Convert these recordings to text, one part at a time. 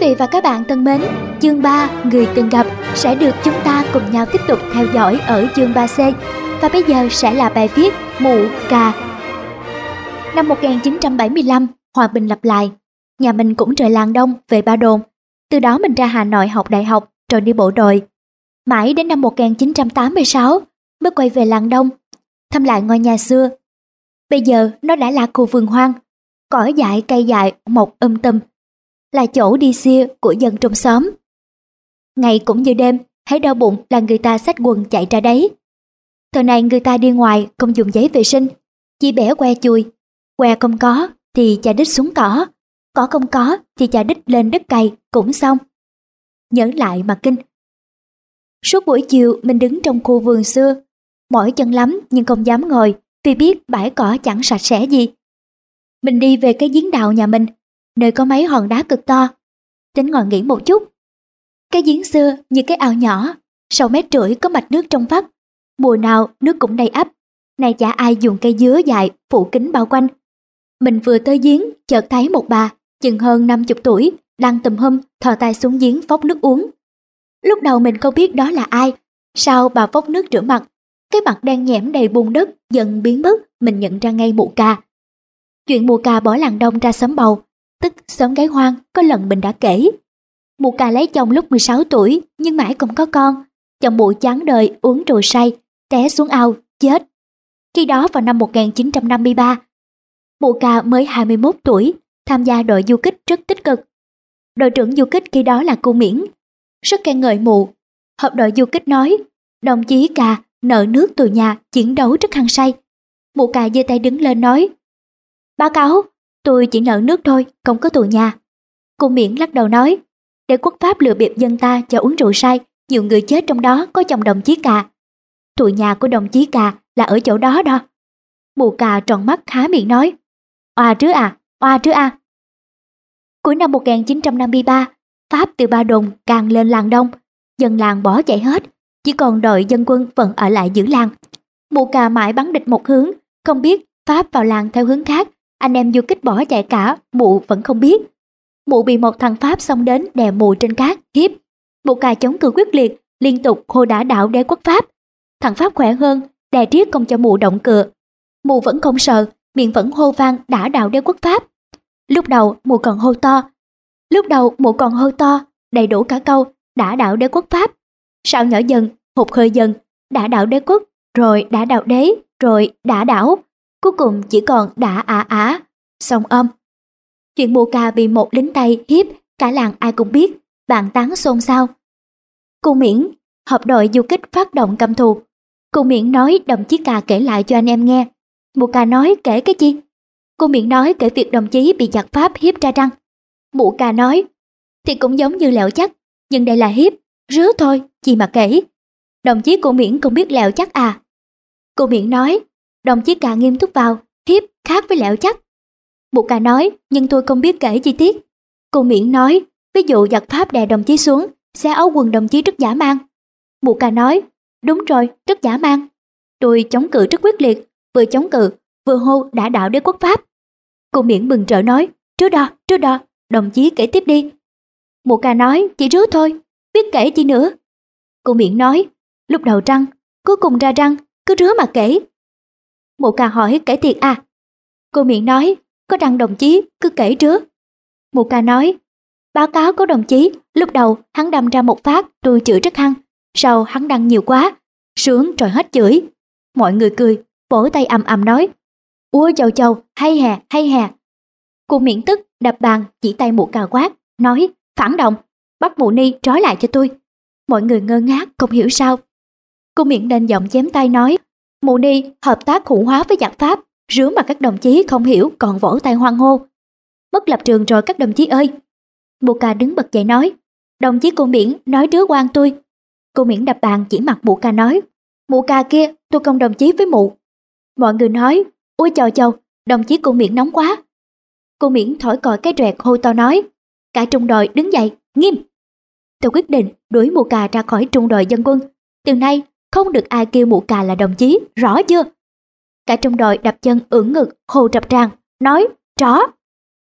Quý vị và các bạn thân mến, chương 3 Người từng gặp sẽ được chúng ta cùng nhau tiếp tục theo dõi ở chương 3C và bây giờ sẽ là bài viết Mụ Cà. Năm 1975, Hòa Bình lập lại, nhà mình cũng rời làng đông về Ba Đồn. Từ đó mình ra Hà Nội học đại học rồi đi bộ đội. Mãi đến năm 1986 mới quay về làng đông, thăm lại ngôi nhà xưa. Bây giờ nó đã là khu vườn hoang, cỏ dại cây dại mọc um tùm là chỗ đi xia của dân trong xóm. Ngày cũng như đêm, thấy đau bụng là người ta xách quần chạy ra đấy. Thời này người ta đi ngoài không dùng giấy vệ sinh, chỉ bẻ que chui. Que không có thì chà đít xuống cỏ, cỏ không có thì chà đít lên đất cày cũng xong. Nhớ lại mà kinh. Suốt buổi chiều mình đứng trong khu vườn xưa, mỏi chân lắm nhưng không dám ngồi vì biết bãi cỏ chẳng sạch sẽ gì. Mình đi về cái giếng đào nhà mình nơi có mấy hòn đá cực to. Tính ngồi nghỉ một chút. Cái giếng xưa như cái ao nhỏ, sau mét rưỡi có mạch nước trong vắt. Mùa nào nước cũng đầy ắp, này chả ai dùng cây dứa dài phủ kính bao quanh. Mình vừa tới giếng, chợt thấy một bà, chừng hơn 50 tuổi, đang tùm hum thò tay xuống giếng phóc nước uống. Lúc đầu mình không biết đó là ai, sau bà phóc nước rửa mặt, cái mặt đen nhẽm đầy bùn đất dần biến mất, mình nhận ra ngay mụ ca. Chuyện mụ ca bỏ làng đông ra sớm bầu, tức sớm gái hoang có lần mình đã kể. Mụ cà lấy chồng lúc 16 tuổi nhưng mãi không có con. Chồng mụ chán đời uống rượu say, té xuống ao, chết. Khi đó vào năm 1953, mụ cà mới 21 tuổi, tham gia đội du kích rất tích cực. Đội trưởng du kích khi đó là cô Miễn. Rất khen ngợi mụ. Hợp đội du kích nói, đồng chí cà nợ nước từ nhà chiến đấu rất hăng say. Mụ cà giơ tay đứng lên nói, báo cáo, Tôi chỉ nợ nước thôi, không có tù nhà. Cô miễn lắc đầu nói, để quốc pháp lừa bịp dân ta cho uống rượu say, nhiều người chết trong đó có chồng đồng chí cà. Tù nhà của đồng chí cà là ở chỗ đó đó. Mù cà tròn mắt há miệng nói, oa chứ à, oa chứ à. Cuối năm 1953, Pháp từ Ba Đồn càng lên làng Đông, dân làng bỏ chạy hết, chỉ còn đội dân quân vẫn ở lại giữ làng. Mù cà mãi bắn địch một hướng, không biết Pháp vào làng theo hướng khác anh em du kích bỏ chạy cả, mụ vẫn không biết. Mụ bị một thằng Pháp xông đến đè mụ trên cát, hiếp. Mụ cài chống cự quyết liệt, liên tục hô đã đạo đế quốc Pháp. Thằng Pháp khỏe hơn, đè triết không cho mụ động cựa. Mụ vẫn không sợ, miệng vẫn hô vang đã đạo đế quốc Pháp. Lúc đầu mụ còn hô to. Lúc đầu mụ còn hô to, đầy đủ cả câu đã đạo đế quốc Pháp. Sao nhỏ dần, hụt hơi dần, đã đạo đế quốc, rồi đã đạo đế, rồi đã đảo. Cuối cùng chỉ còn đã à á, song âm. Chuyện mù cà bị một lính Tây hiếp, cả làng ai cũng biết, bàn tán xôn xao. Cô Miễn, hợp đội du kích phát động cầm thù. Cô Miễn nói đồng chí cà kể lại cho anh em nghe. Mù cà nói kể cái gì? Cô Miễn nói kể việc đồng chí bị giặc Pháp hiếp ra răng. Mụ cà nói, thì cũng giống như lẹo chắc, nhưng đây là hiếp, rứa thôi, gì mà kể. Đồng chí cô Miễn cũng biết lẹo chắc à. Cô Miễn nói, Đồng chí cà nghiêm túc vào, hiếp khác với lẹo chắc. Một cà nói, nhưng tôi không biết kể chi tiết. Cô miễn nói, ví dụ giặc Pháp đè đồng chí xuống, xe áo quần đồng chí rất giả mang. Mụ cà nói, đúng rồi, rất giả mang. Tôi chống cự rất quyết liệt, vừa chống cự, vừa hô đã đạo đế quốc Pháp. Cô miễn bừng trở nói, trước đó trước đó đồng chí kể tiếp đi. Mụ cà nói, chỉ rứa thôi, biết kể chi nữa. Cô miễn nói, lúc đầu răng, cuối cùng ra răng, cứ rứa mà kể, Mụ ca hỏi kể thiệt à? Cô miệng nói, có đăng đồng chí, cứ kể trước. Mụ ca nói, báo cáo của đồng chí, lúc đầu hắn đâm ra một phát, tôi chửi rất hăng. Sau hắn đăng nhiều quá, sướng rồi hết chửi. Mọi người cười, vỗ tay ầm ầm nói, ua chầu chầu, hay hè, hay hè. Cô miệng tức, đập bàn, chỉ tay mụ cà quát, nói, phản động, bắt mụ ni trói lại cho tôi. Mọi người ngơ ngác, không hiểu sao. Cô miệng đền giọng chém tay nói, Mụ Ni hợp tác khủng hóa với giặc Pháp, rứa mà các đồng chí không hiểu còn vỗ tay hoang hô. Mất lập trường rồi các đồng chí ơi. Mụ ca đứng bật dậy nói, đồng chí cô Miễn nói đứa quan tôi. Cô Miễn đập bàn chỉ mặt mụ ca nói, mụ ca kia tôi không đồng chí với mụ. Mọi người nói, ôi chào chào, đồng chí cô Miễn nóng quá. Cô Miễn thổi còi cái rẹt hô to nói, cả trung đội đứng dậy, nghiêm. Tôi quyết định đuổi mụ ca ra khỏi trung đội dân quân. Từ nay không được ai kêu mụ cà là đồng chí, rõ chưa? Cả trong đội đập chân ưỡn ngực, hồ trập tràng nói, rõ.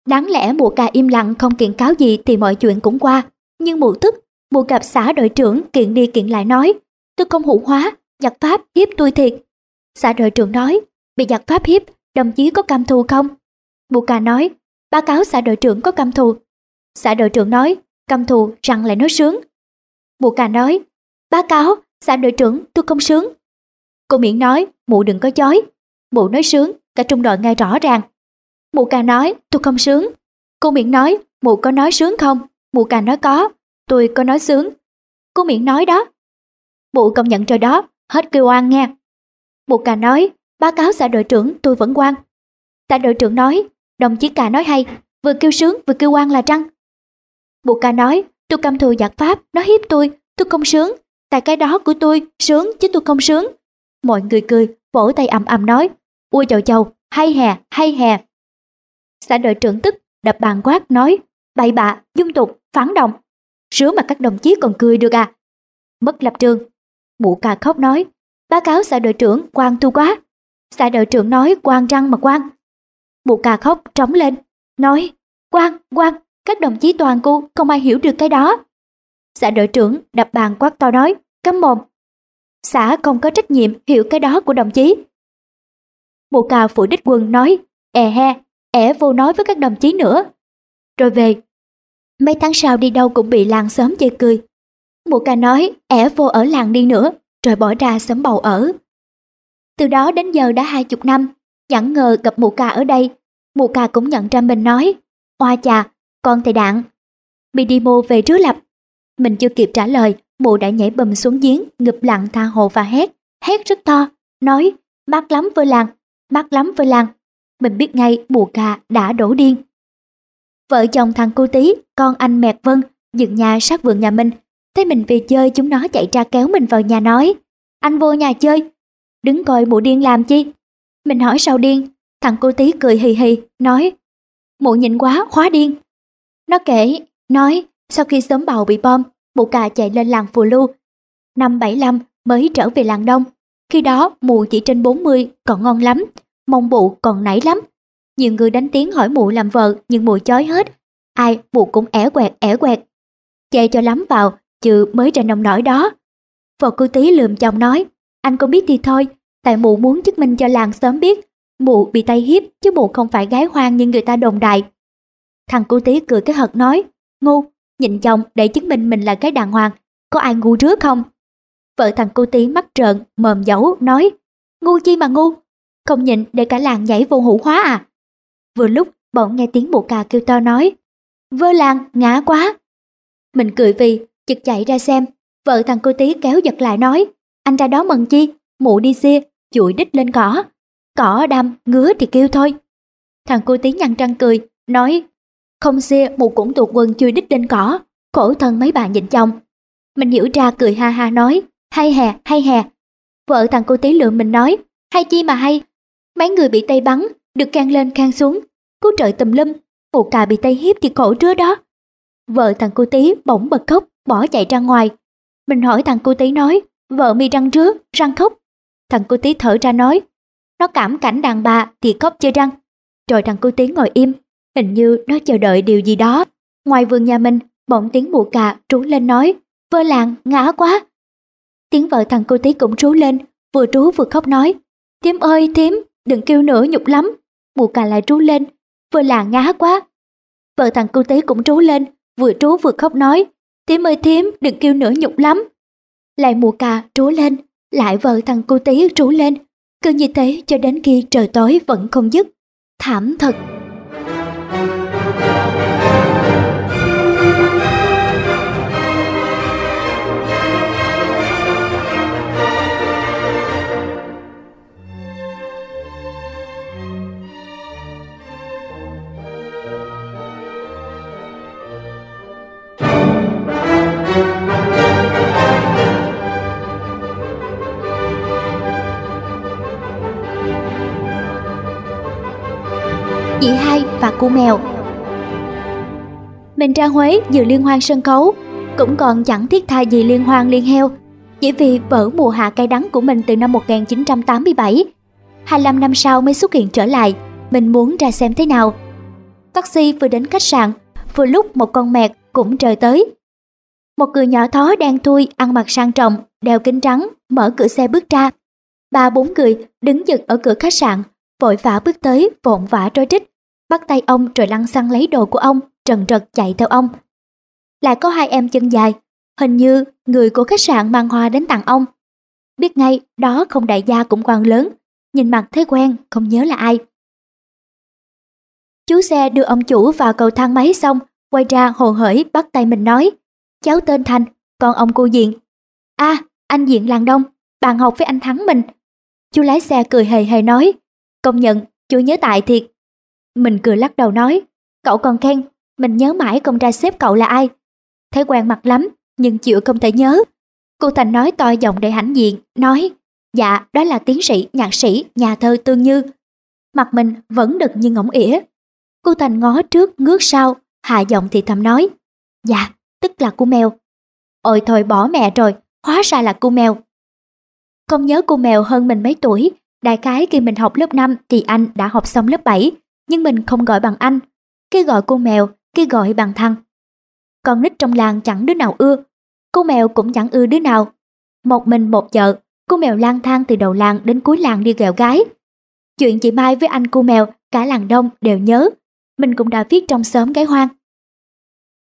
Đáng lẽ mụ cà im lặng không kiện cáo gì thì mọi chuyện cũng qua. Nhưng mụ tức, mụ gặp xã đội trưởng kiện đi kiện lại nói, tôi không hữu hóa, giặc pháp hiếp tôi thiệt. Xã đội trưởng nói, bị giặc pháp hiếp, đồng chí có cam thù không? Mụ cà nói, báo cáo xã đội trưởng có cam thù. Xã đội trưởng nói, cam thù rằng lại nói sướng. Mụ cà nói, báo cáo, xã đội trưởng tôi không sướng. Cô miễn nói, mụ đừng có chói. Mụ nói sướng, cả trung đội nghe rõ ràng. Mụ cà nói, tôi không sướng. Cô miễn nói, mụ có nói sướng không? Mụ cà nói có, tôi có nói sướng. Cô miễn nói đó. Mụ công nhận rồi đó, hết kêu oan nghe. Mụ cà nói, báo cáo xã đội trưởng tôi vẫn quan. Xã dạ đội trưởng nói, đồng chí cà nói hay, vừa kêu sướng vừa kêu oan là trăng. Mụ cà nói, tôi căm thù giặc Pháp, nó hiếp tôi, tôi không sướng. Tại cái đó của tôi, sướng chứ tôi không sướng. Mọi người cười, vỗ tay ầm ầm nói, ui chầu chầu, hay hè, hay hè. Xã đội trưởng tức, đập bàn quát nói, bậy bạ, dung tục, phản động. Sướng mà các đồng chí còn cười được à? Mất lập trường. Mụ cà khóc nói, báo cáo xã đội trưởng quan tu quá. Xã đội trưởng nói quan răng mà quan. Mụ cà khóc trống lên, nói, quan, quan, các đồng chí toàn cu không ai hiểu được cái đó. Xã đội trưởng đập bàn quát to nói, cấm mồm. Xã không có trách nhiệm hiểu cái đó của đồng chí. Mụ cà phủ đích quân nói, è he, ẻ vô nói với các đồng chí nữa. Rồi về. Mấy tháng sau đi đâu cũng bị làng xóm chê cười. Mụ cà nói, ẻ vô ở làng đi nữa, rồi bỏ ra sớm bầu ở. Từ đó đến giờ đã hai chục năm, chẳng ngờ gặp mụ cà ở đây. Mụ cà cũng nhận ra mình nói, oa chà, con thầy đạn. Bị đi mô về trước lập. Mình chưa kịp trả lời, mụ đã nhảy bầm xuống giếng, ngụp lặng tha hồ và hét, hét rất to, nói, mát lắm vơ làng, mát lắm vơ làng. Mình biết ngay mụ cà đã đổ điên. Vợ chồng thằng cô tí, con anh mẹt Vân, dựng nhà sát vườn nhà mình. Thấy mình về chơi chúng nó chạy ra kéo mình vào nhà nói, anh vô nhà chơi, đứng coi mụ điên làm chi. Mình hỏi sao điên, thằng cô tí cười hì hì, nói, mụ nhịn quá, hóa điên. Nó kể, nói, sau khi sớm bầu bị bom, mụ cà chạy lên làng Phù Lưu. Năm 75 mới trở về làng Đông. Khi đó mụ chỉ trên 40 còn ngon lắm, mong mụ còn nảy lắm. Nhiều người đánh tiếng hỏi mụ làm vợ nhưng mụ chói hết. Ai mụ cũng ẻ quẹt ẻ quẹt. Chê cho lắm vào, chứ mới ra nông nổi đó. Vợ cô tí lườm chồng nói, anh có biết thì thôi, tại mụ muốn chứng minh cho làng sớm biết. Mụ bị tay hiếp chứ mụ không phải gái hoang như người ta đồn đại. Thằng cô tí cười cái hật nói, ngu, nhìn chồng để chứng minh mình là cái đàng hoàng, có ai ngu trước không? Vợ thằng cô tí mắt trợn, mờm giấu nói, ngu chi mà ngu, không nhịn để cả làng nhảy vô hủ hóa à? Vừa lúc bỗng nghe tiếng bộ cà kêu to nói, vơ làng, ngã quá. Mình cười vì, chực chạy ra xem, vợ thằng cô tí kéo giật lại nói, anh ra đó mần chi, mụ đi xia, chuỗi đít lên cỏ. Cỏ đâm, ngứa thì kêu thôi. Thằng cô tí nhăn răng cười, nói, không xia mụ cũng tuột quần chui đít lên cỏ, khổ thân mấy bà nhìn chồng. Mình hiểu ra cười ha ha nói, hay hè, hay hè. Vợ thằng cô tí lượm mình nói, hay chi mà hay. Mấy người bị tay bắn, được can lên can xuống, cứu trợ tùm lum, mụ cà bị tay hiếp thì khổ trưa đó. Vợ thằng cô tí bỗng bật khóc, bỏ chạy ra ngoài. Mình hỏi thằng cô tí nói, vợ mi răng rứa, răng khóc. Thằng cô tí thở ra nói, nó cảm cảnh đàn bà thì khóc chơi răng. Rồi thằng cô tí ngồi im, hình như nó chờ đợi điều gì đó. Ngoài vườn nhà mình, bỗng tiếng mụ cà trú lên nói, vơ làng, ngã quá. Tiếng vợ thằng cô tí cũng trú lên, vừa trú vừa khóc nói, thím ơi thím, đừng kêu nữa nhục lắm. Mụ cà lại trú lên, vơ làng ngã quá. Vợ thằng cô tí cũng trú lên, vừa trú vừa khóc nói, thím ơi thím, đừng kêu nữa nhục lắm. Lại mụ cà trú lên, lại vợ thằng cô tí trú lên, cứ như thế cho đến khi trời tối vẫn không dứt. Thảm thật. Và cu mèo Mình ra Huế dự liên hoan sân khấu Cũng còn chẳng thiết tha gì liên hoan liên heo Chỉ vì vỡ mùa hạ cay đắng của mình từ năm 1987 25 năm sau mới xuất hiện trở lại Mình muốn ra xem thế nào Taxi vừa đến khách sạn, vừa lúc một con mẹt cũng trời tới. Một người nhỏ thó đang thui, ăn mặc sang trọng, đeo kính trắng, mở cửa xe bước ra. Ba bốn người đứng giật ở cửa khách sạn, vội vã bước tới, vộn vã trôi trích, bắt tay ông rồi lăn xăng lấy đồ của ông, trần trật chạy theo ông. Lại có hai em chân dài, hình như người của khách sạn mang hoa đến tặng ông. Biết ngay đó không đại gia cũng quan lớn, nhìn mặt thấy quen, không nhớ là ai. Chú xe đưa ông chủ vào cầu thang máy xong, quay ra hồ hởi bắt tay mình nói. Cháu tên Thành, còn ông cô Diện. a anh Diện làng đông, bạn học với anh Thắng mình. Chú lái xe cười hề hề nói. Công nhận, chú nhớ tại thiệt. Mình cười lắc đầu nói. Cậu còn khen, mình nhớ mãi con trai xếp cậu là ai. Thấy quen mặt lắm, nhưng chịu không thể nhớ. Cô Thành nói to giọng để hãnh diện, nói. Dạ, đó là tiến sĩ, nhạc sĩ, nhà thơ Tương Như. Mặt mình vẫn đực như ngỗng ỉa. Cô Thành ngó trước ngước sau, hạ giọng thì thầm nói. Dạ, tức là cô mèo. Ôi thôi bỏ mẹ rồi, hóa ra là cô mèo. Không nhớ cô mèo hơn mình mấy tuổi, đại khái khi mình học lớp 5 thì anh đã học xong lớp 7, nhưng mình không gọi bằng anh. kia gọi cô mèo, kia gọi bằng thằng. Con nít trong làng chẳng đứa nào ưa, cô mèo cũng chẳng ưa đứa nào. Một mình một chợ, cô mèo lang thang từ đầu làng đến cuối làng đi ghẹo gái. Chuyện chị Mai với anh cô mèo, cả làng đông đều nhớ, mình cũng đã viết trong xóm gái hoang.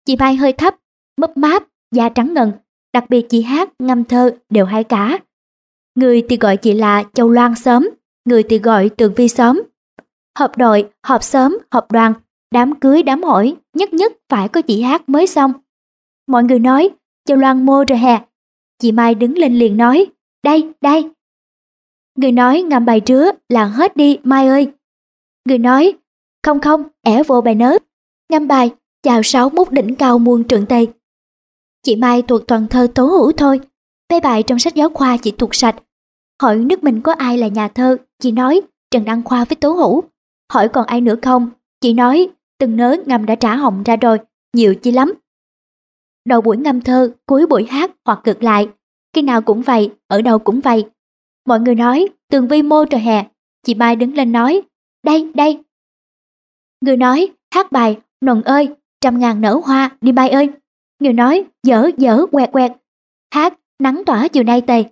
Chị Mai hơi thấp, mấp máp, da trắng ngần, đặc biệt chị hát, ngâm thơ đều hay cả. Người thì gọi chị là Châu Loan sớm, người thì gọi Tường Vi sớm. Họp đội, họp sớm, họp đoàn, đám cưới, đám hỏi, nhất nhất phải có chị hát mới xong. Mọi người nói, Châu Loan mô rồi hè. Chị Mai đứng lên liền nói, đây, đây. Người nói ngầm bài trứa là hết đi Mai ơi. Người nói, không không, ẻ vô bài nớ. Ngâm bài, chào sáu mút đỉnh cao muôn trượng tây. Chị Mai thuộc toàn thơ tố hữu thôi, mấy bài trong sách giáo khoa chị thuộc sạch. Hỏi nước mình có ai là nhà thơ, chị nói Trần Đăng Khoa với tố hữu. Hỏi còn ai nữa không, chị nói từng nớ ngâm đã trả họng ra rồi, nhiều chi lắm. Đầu buổi ngâm thơ, cuối buổi hát hoặc ngược lại, khi nào cũng vậy, ở đâu cũng vậy. Mọi người nói, tường vi mô trời hè, chị Mai đứng lên nói, đây, đây. Người nói, hát bài, nồng ơi, trăm ngàn nở hoa, đi Mai ơi. Người nói, dở, dở, quẹt quẹt. Hát, nắng tỏa chiều nay tề.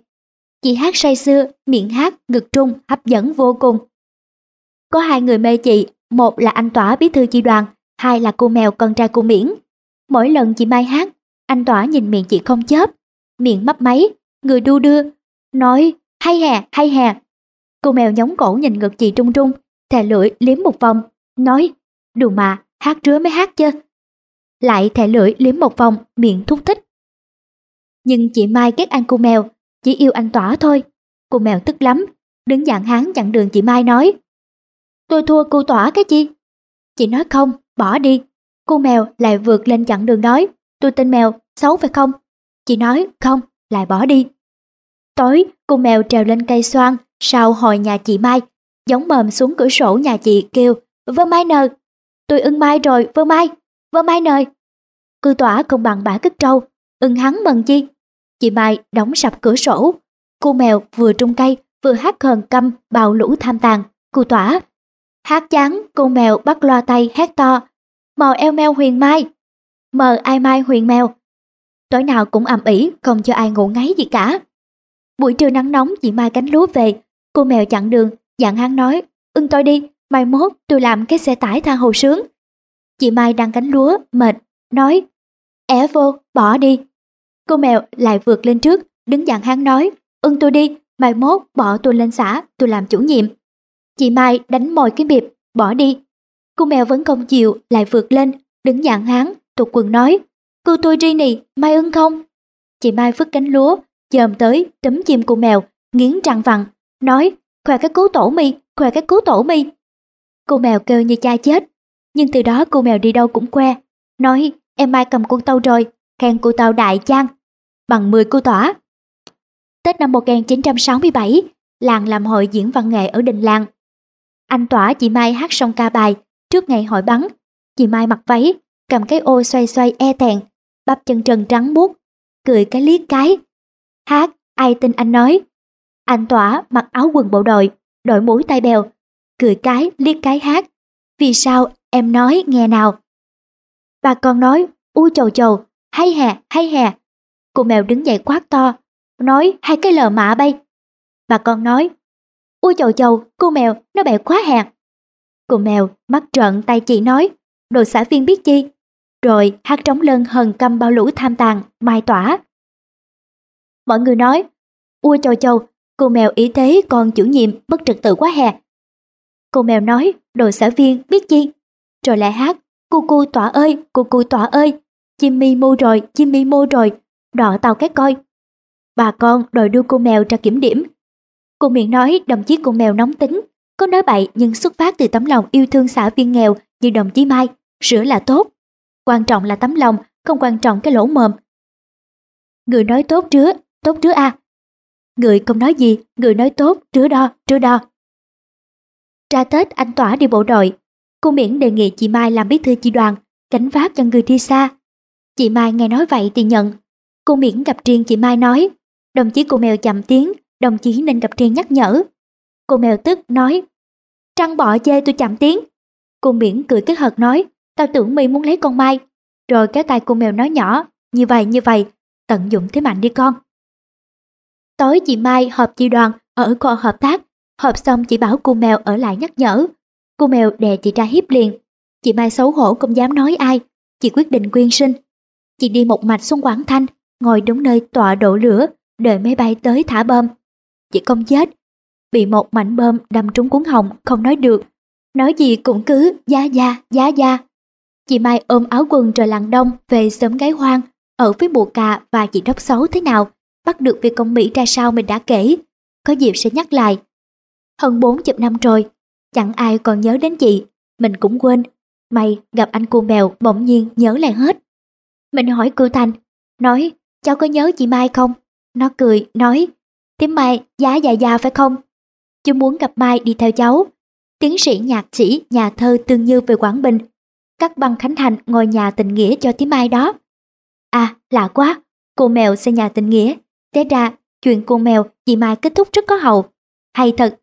Chị hát say sưa, miệng hát, ngực trung, hấp dẫn vô cùng. Có hai người mê chị, một là anh Tỏa bí thư chi đoàn, hai là cô mèo con trai cô Miễn. Mỗi lần chị Mai hát, anh Tỏa nhìn miệng chị không chớp, miệng mấp máy, người đu đưa, nói hay hè, hay hè. Cô mèo nhóng cổ nhìn ngực chị trung trung, thè lưỡi liếm một vòng, nói đùa mà, hát rứa mới hát chứ. Lại thè lưỡi liếm một vòng, miệng thúc thích. Nhưng chị Mai ghét anh cô mèo, chỉ yêu anh Tỏa thôi. Cô mèo tức lắm, đứng dạng hán chặn đường chị Mai nói. Tôi thua cô Tỏa cái chi? Chị nói không, bỏ đi. Cô mèo lại vượt lên chặn đường nói. Tôi tên mèo, xấu phải không? Chị nói không, lại bỏ đi. Tối, cô mèo trèo lên cây xoan, sau hồi nhà chị Mai, giống mồm xuống cửa sổ nhà chị kêu, vơ mai nờ. Tôi ưng mai rồi, vơ mai, vơ mai nời. Cư tỏa không bằng bả cất trâu, ưng hắn mần chi. Chị Mai đóng sập cửa sổ. Cô mèo vừa trung cây, vừa hát hờn căm bào lũ tham tàn. Cô tỏa. Hát chán, cô mèo bắt loa tay hét to. Mò eo meo huyền mai. Mờ ai mai huyền mèo. Tối nào cũng ầm ĩ, không cho ai ngủ ngáy gì cả. Buổi trưa nắng nóng chị Mai cánh lúa về, cô mèo chặn đường, dặn hắn nói, ưng tôi đi, mai mốt tôi làm cái xe tải tha hồ sướng. Chị Mai đang cánh lúa, mệt, nói, é vô, bỏ đi. Cô mèo lại vượt lên trước, đứng dặn hắn nói, ưng tôi đi, mai mốt bỏ tôi lên xã, tôi làm chủ nhiệm. Chị Mai đánh mồi cái bịp, bỏ đi. Cô mèo vẫn không chịu, lại vượt lên, đứng dạng hán, tục quần nói, cô tôi ri nì, mai ưng không? Chị Mai vứt cánh lúa, chồm tới, tấm chim cô mèo, nghiến răng vặn, nói, khoe cái cứu tổ mi, khoe cái cứu tổ mi. Cô mèo kêu như cha chết, nhưng từ đó cô mèo đi đâu cũng que, nói, em Mai cầm con tàu rồi, khen cô tàu đại trang, bằng 10 cô tỏa. Tết năm 1967, làng làm hội diễn văn nghệ ở đình làng. Anh tỏa chị Mai hát xong ca bài, trước ngày hội bắn, chị Mai mặc váy, cầm cái ô xoay xoay e thẹn, bắp chân trần trắng buốt, cười cái liếc cái. Hát, ai tin anh nói. Anh tỏa mặc áo quần bộ đội, đội mũi tay bèo, cười cái liếc cái hát. Vì sao em nói nghe nào. Bà con nói, u chầu chầu, hay hè, hay hè. Cô mèo đứng dậy quát to, nói hai cái lờ mạ bay. Bà con nói, Ôi chầu chầu, cô mèo, nó bẻ quá hạt Cô mèo mắt trợn tay chị nói, đồ xã viên biết chi. Rồi hát trống lân hần căm bao lũ tham tàn, mai tỏa. Mọi người nói, ôi chầu chầu, cô mèo ý thế còn chủ nhiệm bất trật tự quá hè. Cô mèo nói, đồ xã viên biết chi. Rồi lại hát, cu cu tỏa ơi, cu cu tỏa ơi, chim mi mô rồi, chim mi mô rồi, đọ tàu cái coi. Bà con đòi đưa cô mèo ra kiểm điểm. Cô miệng nói đồng chí cô mèo nóng tính, có nói bậy nhưng xuất phát từ tấm lòng yêu thương xã viên nghèo như đồng chí Mai, sửa là tốt. Quan trọng là tấm lòng, không quan trọng cái lỗ mồm. Người nói tốt trứa, tốt trứa a. Người không nói gì, người nói tốt, trứa đo, trứa đo. Ra Tết anh Tỏa đi bộ đội, cô Miễn đề nghị chị Mai làm bí thư chi đoàn, cảnh vác cho người đi xa. Chị Mai nghe nói vậy thì nhận. Cô Miễn gặp riêng chị Mai nói, đồng chí cô mèo chậm tiếng, đồng chí nên gặp riêng nhắc nhở. Cô mèo tức nói, trăng bọ chê tôi chạm tiếng. Cô Miễn cười cái hợt nói, tao tưởng mi muốn lấy con Mai. Rồi kéo tay cô mèo nói nhỏ, như vậy như vậy, tận dụng thế mạnh đi con. Tối chị Mai họp chi đoàn ở kho hợp tác, họp xong chị bảo cô mèo ở lại nhắc nhở. Cô mèo đè chị ra hiếp liền. Chị Mai xấu hổ không dám nói ai, chị quyết định quyên sinh. Chị đi một mạch xuống Quảng Thanh, ngồi đúng nơi tọa độ lửa, đợi máy bay tới thả bom. Chị không chết, bị một mảnh bơm đâm trúng cuốn họng, không nói được. Nói gì cũng cứ giá da, giá da. Chị Mai ôm áo quần trời lặng đông về sớm gái hoang, ở với mùa cà và chị đốc xấu thế nào, bắt được việc công Mỹ ra sao mình đã kể. Có dịp sẽ nhắc lại. Hơn bốn chục năm rồi, chẳng ai còn nhớ đến chị, mình cũng quên. May gặp anh cô mèo bỗng nhiên nhớ lại hết. Mình hỏi cư Thành, nói cháu có nhớ chị Mai không? Nó cười, nói Tím Mai giá dài dài phải không? Chú muốn gặp Mai đi theo cháu. Tiến sĩ nhạc sĩ, nhà thơ Tương Như về Quảng Bình. Cắt băng khánh thành ngôi nhà tình nghĩa cho Tím Mai đó. À, lạ quá, cô mèo xây nhà tình nghĩa. Thế ra, chuyện cô mèo chị Mai kết thúc rất có hậu. Hay thật.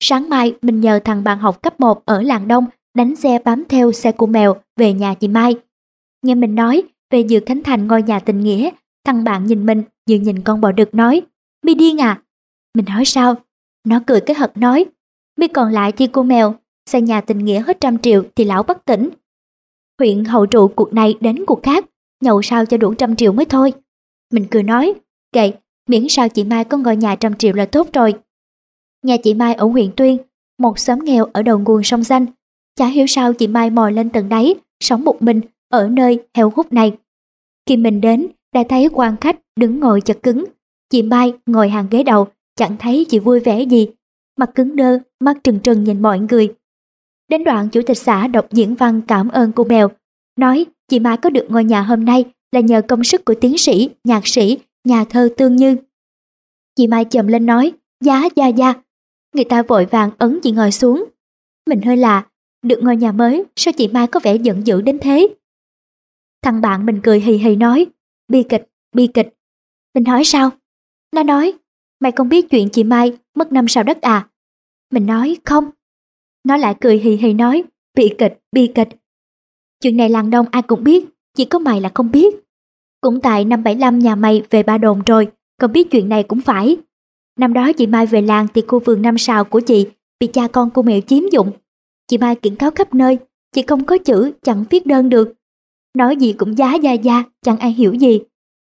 Sáng mai mình nhờ thằng bạn học cấp 1 ở làng Đông đánh xe bám theo xe cô mèo về nhà chị Mai. Nghe mình nói về dự khánh thành ngôi nhà tình nghĩa, thằng bạn nhìn mình như nhìn con bò đực nói, mi điên à? Mình nói sao? Nó cười cái hật nói, mi còn lại chi cô mèo, xây nhà tình nghĩa hết trăm triệu thì lão bất tỉnh. Huyện hậu trụ cuộc này đến cuộc khác, nhậu sao cho đủ trăm triệu mới thôi. Mình cười nói, kệ, miễn sao chị Mai có ngôi nhà trăm triệu là tốt rồi. Nhà chị Mai ở huyện Tuyên, một xóm nghèo ở đầu nguồn sông Danh. Chả hiểu sao chị Mai mò lên tầng đáy, sống một mình ở nơi heo hút này. Khi mình đến, đã thấy quan khách đứng ngồi chật cứng. Chị Mai ngồi hàng ghế đầu, chẳng thấy chị vui vẻ gì. Mặt cứng đơ, mắt trừng trừng nhìn mọi người. Đến đoạn chủ tịch xã đọc diễn văn cảm ơn cô mèo, nói chị Mai có được ngôi nhà hôm nay là nhờ công sức của tiến sĩ, nhạc sĩ, nhà thơ Tương Như. Chị Mai chậm lên nói, giá gia gia. Người ta vội vàng ấn chị ngồi xuống. Mình hơi lạ, được ngôi nhà mới, sao chị Mai có vẻ giận dữ đến thế? Thằng bạn mình cười hì hì nói, bi kịch, bi kịch. Mình hỏi sao? Nó nói, mày không biết chuyện chị Mai mất năm sao đất à? Mình nói không. Nó lại cười hì hì nói, bi kịch, bi kịch. Chuyện này làng đông ai cũng biết, chỉ có mày là không biết. Cũng tại năm 75 nhà mày về ba đồn rồi, còn biết chuyện này cũng phải. Năm đó chị Mai về làng thì khu vườn năm sao của chị bị cha con cô mèo chiếm dụng. Chị Mai kiện cáo khắp nơi, chị không có chữ, chẳng viết đơn được. Nói gì cũng giá da da, chẳng ai hiểu gì.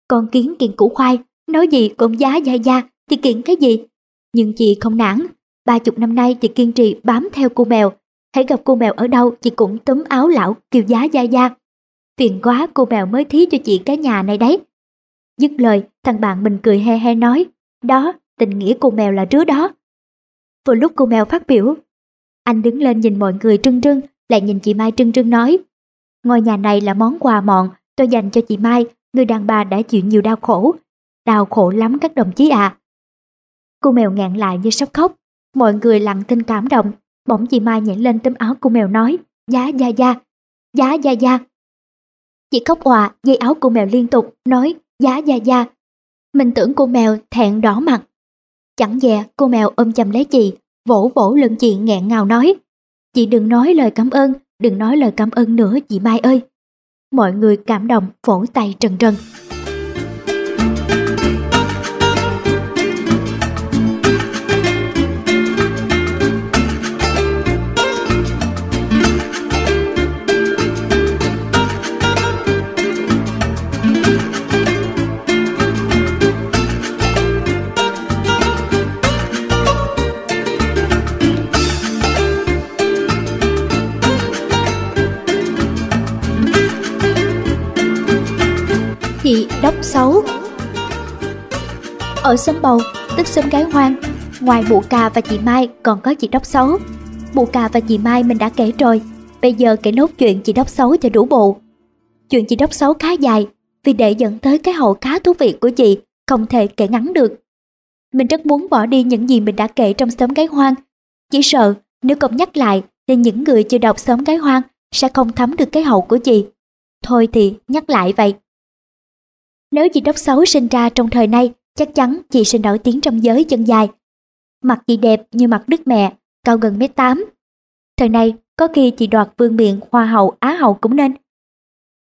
Con kiến kiện củ khoai, nói gì cũng giá da da, thì kiện cái gì? Nhưng chị không nản, ba chục năm nay chị kiên trì bám theo cô mèo. Hãy gặp cô mèo ở đâu chị cũng túm áo lão kêu giá da da. Phiền quá cô mèo mới thí cho chị cái nhà này đấy. Dứt lời, thằng bạn mình cười he he nói, đó, tình nghĩa cô mèo là rứa đó. Vừa lúc cô mèo phát biểu, anh đứng lên nhìn mọi người trưng trưng, lại nhìn chị Mai trưng trưng nói, ngôi nhà này là món quà mọn tôi dành cho chị Mai, người đàn bà đã chịu nhiều đau khổ. Đau khổ lắm các đồng chí ạ. Cô mèo ngạn lại như sắp khóc, mọi người lặng thinh cảm động, bỗng chị Mai nhảy lên tấm áo cô mèo nói, giá gia gia, giá gia gia. Chị khóc òa, dây áo cô mèo liên tục, nói, giá gia gia. Mình tưởng cô mèo thẹn đỏ mặt. Chẳng dè, cô mèo ôm chầm lấy chị, vỗ vỗ lưng chị nghẹn ngào nói. Chị đừng nói lời cảm ơn, đừng nói lời cảm ơn nữa chị Mai ơi. Mọi người cảm động vỗ tay trần trần. Xấu. Ở xóm bầu, tức xóm gái hoang Ngoài bụ cà và chị Mai còn có chị đốc xấu. Bụ cà và chị Mai mình đã kể rồi Bây giờ kể nốt chuyện chị đốc xấu cho đủ bộ. Chuyện chị đốc xấu khá dài Vì để dẫn tới cái hậu khá thú vị của chị Không thể kể ngắn được. Mình rất muốn bỏ đi những gì mình đã kể trong xóm gái hoang. Chỉ sợ nếu không nhắc lại Thì những người chưa đọc xóm gái hoang Sẽ không thấm được cái hậu của chị. Thôi thì nhắc lại vậy nếu chị Đốc Xấu sinh ra trong thời nay, chắc chắn chị sẽ nổi tiếng trong giới chân dài. Mặt chị đẹp như mặt đức mẹ, cao gần mét tám. Thời nay có khi chị đoạt vương miện Hoa hậu Á hậu cũng nên.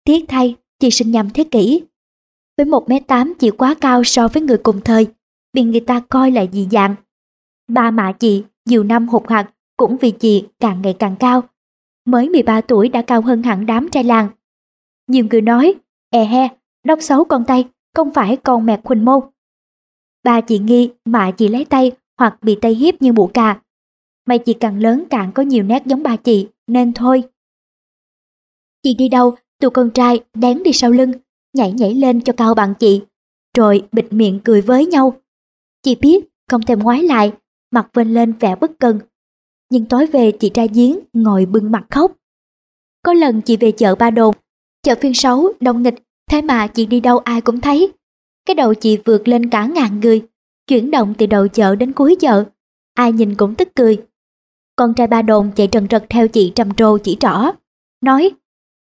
Tiếc thay, chị sinh nhầm thế kỷ. Với một mét tám chị quá cao so với người cùng thời, bị người ta coi là dị dạng. Ba mạ chị, nhiều năm hụt hạt, cũng vì chị càng ngày càng cao. Mới 13 tuổi đã cao hơn hẳn đám trai làng. Nhiều người nói, e he, đốc xấu con tay, không phải con mẹ Quỳnh Môn. Bà chị nghi mà chị lấy tay hoặc bị tay hiếp như mụ cà. Mày chị càng lớn càng có nhiều nét giống bà chị, nên thôi. Chị đi đâu, tụi con trai đén đi sau lưng, nhảy nhảy lên cho cao bằng chị, rồi bịt miệng cười với nhau. Chị biết, không thèm ngoái lại, mặt vênh lên vẻ bất cần. Nhưng tối về chị ra giếng ngồi bưng mặt khóc. Có lần chị về chợ Ba Đồn, chợ phiên xấu, đông nghịch Thế mà chị đi đâu ai cũng thấy. Cái đầu chị vượt lên cả ngàn người, chuyển động từ đầu chợ đến cuối chợ. Ai nhìn cũng tức cười. Con trai ba đồn chạy trần trật theo chị trầm trồ chỉ trỏ. Nói,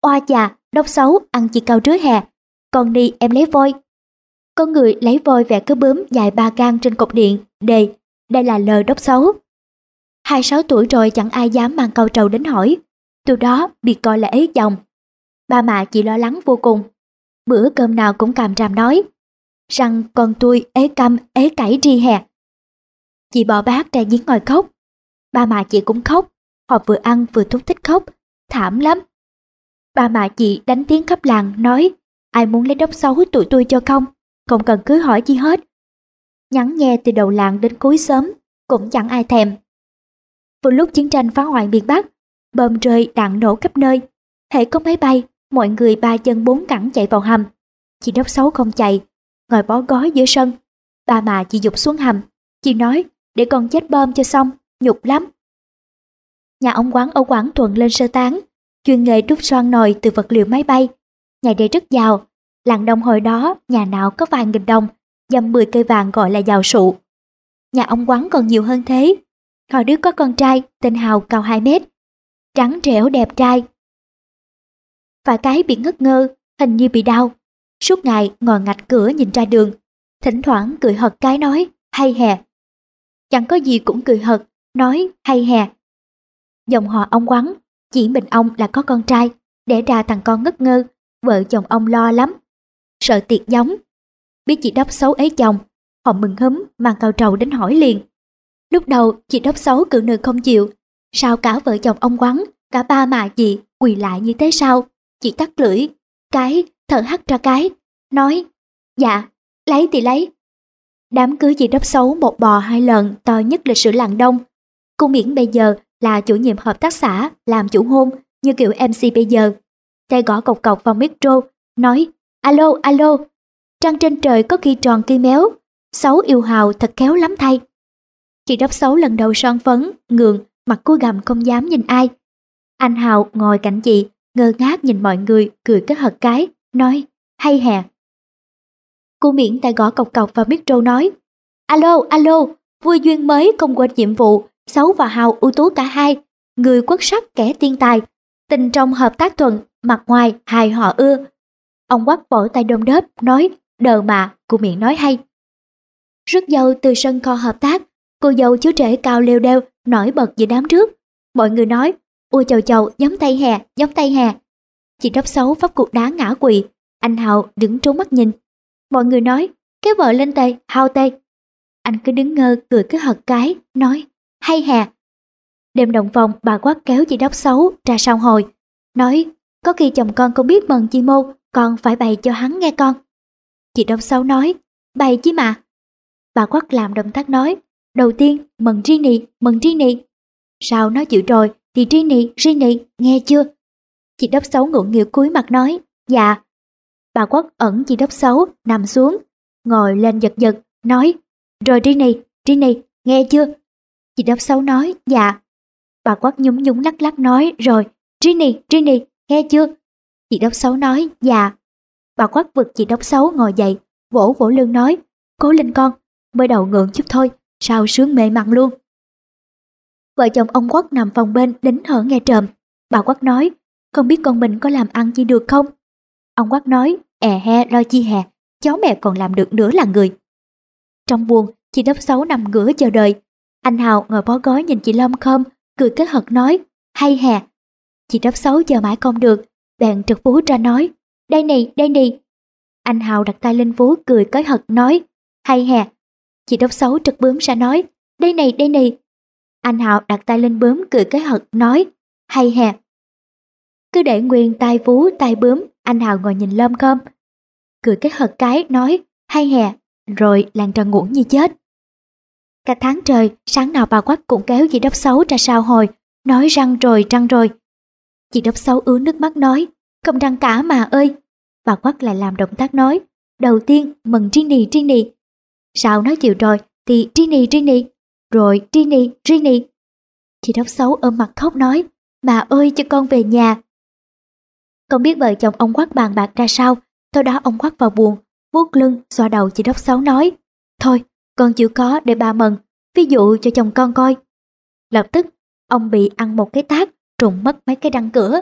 oa chà, đốc xấu, ăn chị cao trứa hè. Con đi em lấy voi Con người lấy voi vẽ cứ bướm dài ba gang trên cột điện, đề, đây là lời đốc xấu. Hai sáu tuổi rồi chẳng ai dám mang câu trầu đến hỏi. Từ đó bị coi là ế chồng. Ba mẹ chị lo lắng vô cùng bữa cơm nào cũng càm ràm nói, rằng con tôi ế căm ế cẩy ri hè. Chị bỏ bác ra giếng ngồi khóc, ba mà chị cũng khóc, họ vừa ăn vừa thúc thích khóc, thảm lắm. Ba mà chị đánh tiếng khắp làng nói, ai muốn lấy đốc xấu tụi tôi cho không, không cần cứ hỏi chi hết. Nhắn nghe từ đầu làng đến cuối sớm, cũng chẳng ai thèm. Vừa lúc chiến tranh phá hoại miền Bắc, bom rơi đạn nổ khắp nơi, hệ có máy bay mọi người ba chân bốn cẳng chạy vào hầm. Chị đốc xấu không chạy, ngồi bó gói giữa sân. Ba mà chị dục xuống hầm. Chị nói, để con chết bom cho xong, nhục lắm. Nhà ông quán ở Quảng Thuận lên sơ tán, chuyên nghề đúc xoan nồi từ vật liệu máy bay. Nhà đây rất giàu, làng đông hồi đó nhà nào có vài nghìn đồng, dăm 10 cây vàng gọi là giàu sụ. Nhà ông quán còn nhiều hơn thế. Hồi đứa có con trai tên Hào cao 2 mét, trắng trẻo đẹp trai, và cái bị ngất ngơ, hình như bị đau. Suốt ngày ngồi ngạch cửa nhìn ra đường, thỉnh thoảng cười hật cái nói, hay hè. Chẳng có gì cũng cười hật, nói hay hè. Dòng họ ông quắn, chỉ mình ông là có con trai, để ra thằng con ngất ngơ, vợ chồng ông lo lắm. Sợ tiệt giống. Biết chị đốc xấu ấy chồng, họ mừng húm mang cao trầu đến hỏi liền. Lúc đầu chị đốc xấu cự nữ không chịu, sao cả vợ chồng ông quắn, cả ba mà chị quỳ lại như thế sao? Chị tắt lưỡi, cái, thở hắt ra cái, nói, dạ, lấy thì lấy. Đám cưới chị đắp xấu một bò hai lần to nhất lịch sử làng đông. Cô Miễn bây giờ là chủ nhiệm hợp tác xã, làm chủ hôn, như kiểu MC bây giờ. Tay gõ cọc cọc vào micro, nói, alo, alo, trăng trên trời có khi tròn kia méo, xấu yêu hào thật khéo lắm thay. Chị đắp xấu lần đầu son phấn, ngường, mặt cúi gầm không dám nhìn ai. Anh Hào ngồi cạnh chị, ngơ ngác nhìn mọi người cười cái hật cái, nói, hay hè. Cô miễn tay gõ cọc cọc vào micro nói, alo, alo, vui duyên mới không quên nhiệm vụ, xấu và hào ưu tú cả hai, người quốc sắc kẻ tiên tài, tình trong hợp tác thuận, mặt ngoài hài họ ưa. Ông quắc vỗ tay đôm đớp, nói, đờ mà, cô miệng nói hay. Rước dâu từ sân kho hợp tác, cô dâu chú trẻ cao leo đeo, nổi bật giữa đám trước. Mọi người nói, ui chầu chầu, giống tay hè, giống tay hè. Chị đốc xấu vấp cục đá ngã quỵ, anh Hào đứng trốn mắt nhìn. Mọi người nói, kéo vợ lên tay, hao tay. Anh cứ đứng ngơ cười cứ hật cái, nói, hay hè. Đêm đồng phòng bà quát kéo chị đốc xấu ra sau hồi, nói, có khi chồng con không biết mần chi mô, con phải bày cho hắn nghe con. Chị đốc xấu nói, bày chứ mà. Bà quát làm động tác nói, đầu tiên mần Rini, mần Rini. Sao nó chịu rồi thì Rini, Rini, nghe chưa? Chị đốc xấu ngượng nghịu cúi mặt nói, dạ. Bà quát ẩn chị đốc xấu, nằm xuống, ngồi lên giật giật, nói, rồi Rini, Rini, nghe chưa? Chị đốc xấu nói, dạ. Bà quát nhúng nhúng lắc lắc nói, rồi, Rini, Rini, nghe chưa? Chị đốc xấu nói, dạ. Bà quát vực chị đốc xấu ngồi dậy, vỗ vỗ lưng nói, cố lên con, mới đầu ngượng chút thôi, sao sướng mê mặn luôn. Vợ chồng ông quát nằm phòng bên đến hở nghe trộm. Bà quát nói, không biết con mình có làm ăn chi được không? Ông quát nói, è he lo chi hè, cháu mẹ còn làm được nữa là người. Trong buồn, chị đốc xấu nằm ngửa chờ đợi. Anh Hào ngồi bó gói nhìn chị Lâm khom cười kết hợp nói, hay hè. Chị đốc xấu chờ mãi không được, bèn trực phú ra nói, đây này, đây này. Anh Hào đặt tay lên vú cười cới hật nói, hay hè. Chị đốc xấu trực bướm ra nói, đây này, đây này. Anh Hào đặt tay lên bướm cười cái hật nói, hay hè. Cứ để nguyên tay vú tay bướm, anh Hào ngồi nhìn lơm khâm. Cười cái hật cái nói, hay hè, rồi làng tròn ngủ như chết. Cả tháng trời, sáng nào bà quách cũng kéo dì đốc xấu ra sao hồi, nói răng rồi răng rồi. Chị đốc xấu ứa nước mắt nói, không răng cả mà ơi. Bà quách lại làm động tác nói, đầu tiên mừng Trini Trini. Sao nói chịu rồi thì Trini Trini, rồi Trini Trini. Chị đốc xấu ôm mặt khóc nói, mà ơi cho con về nhà. Không biết vợ chồng ông quát bàn bạc ra sao, sau đó ông quát vào buồn, vuốt lưng, xoa đầu chị đốc xấu nói, thôi, con chịu có để bà mừng, ví dụ cho chồng con coi. Lập tức, ông bị ăn một cái tác, trụng mất mấy cái răng cửa.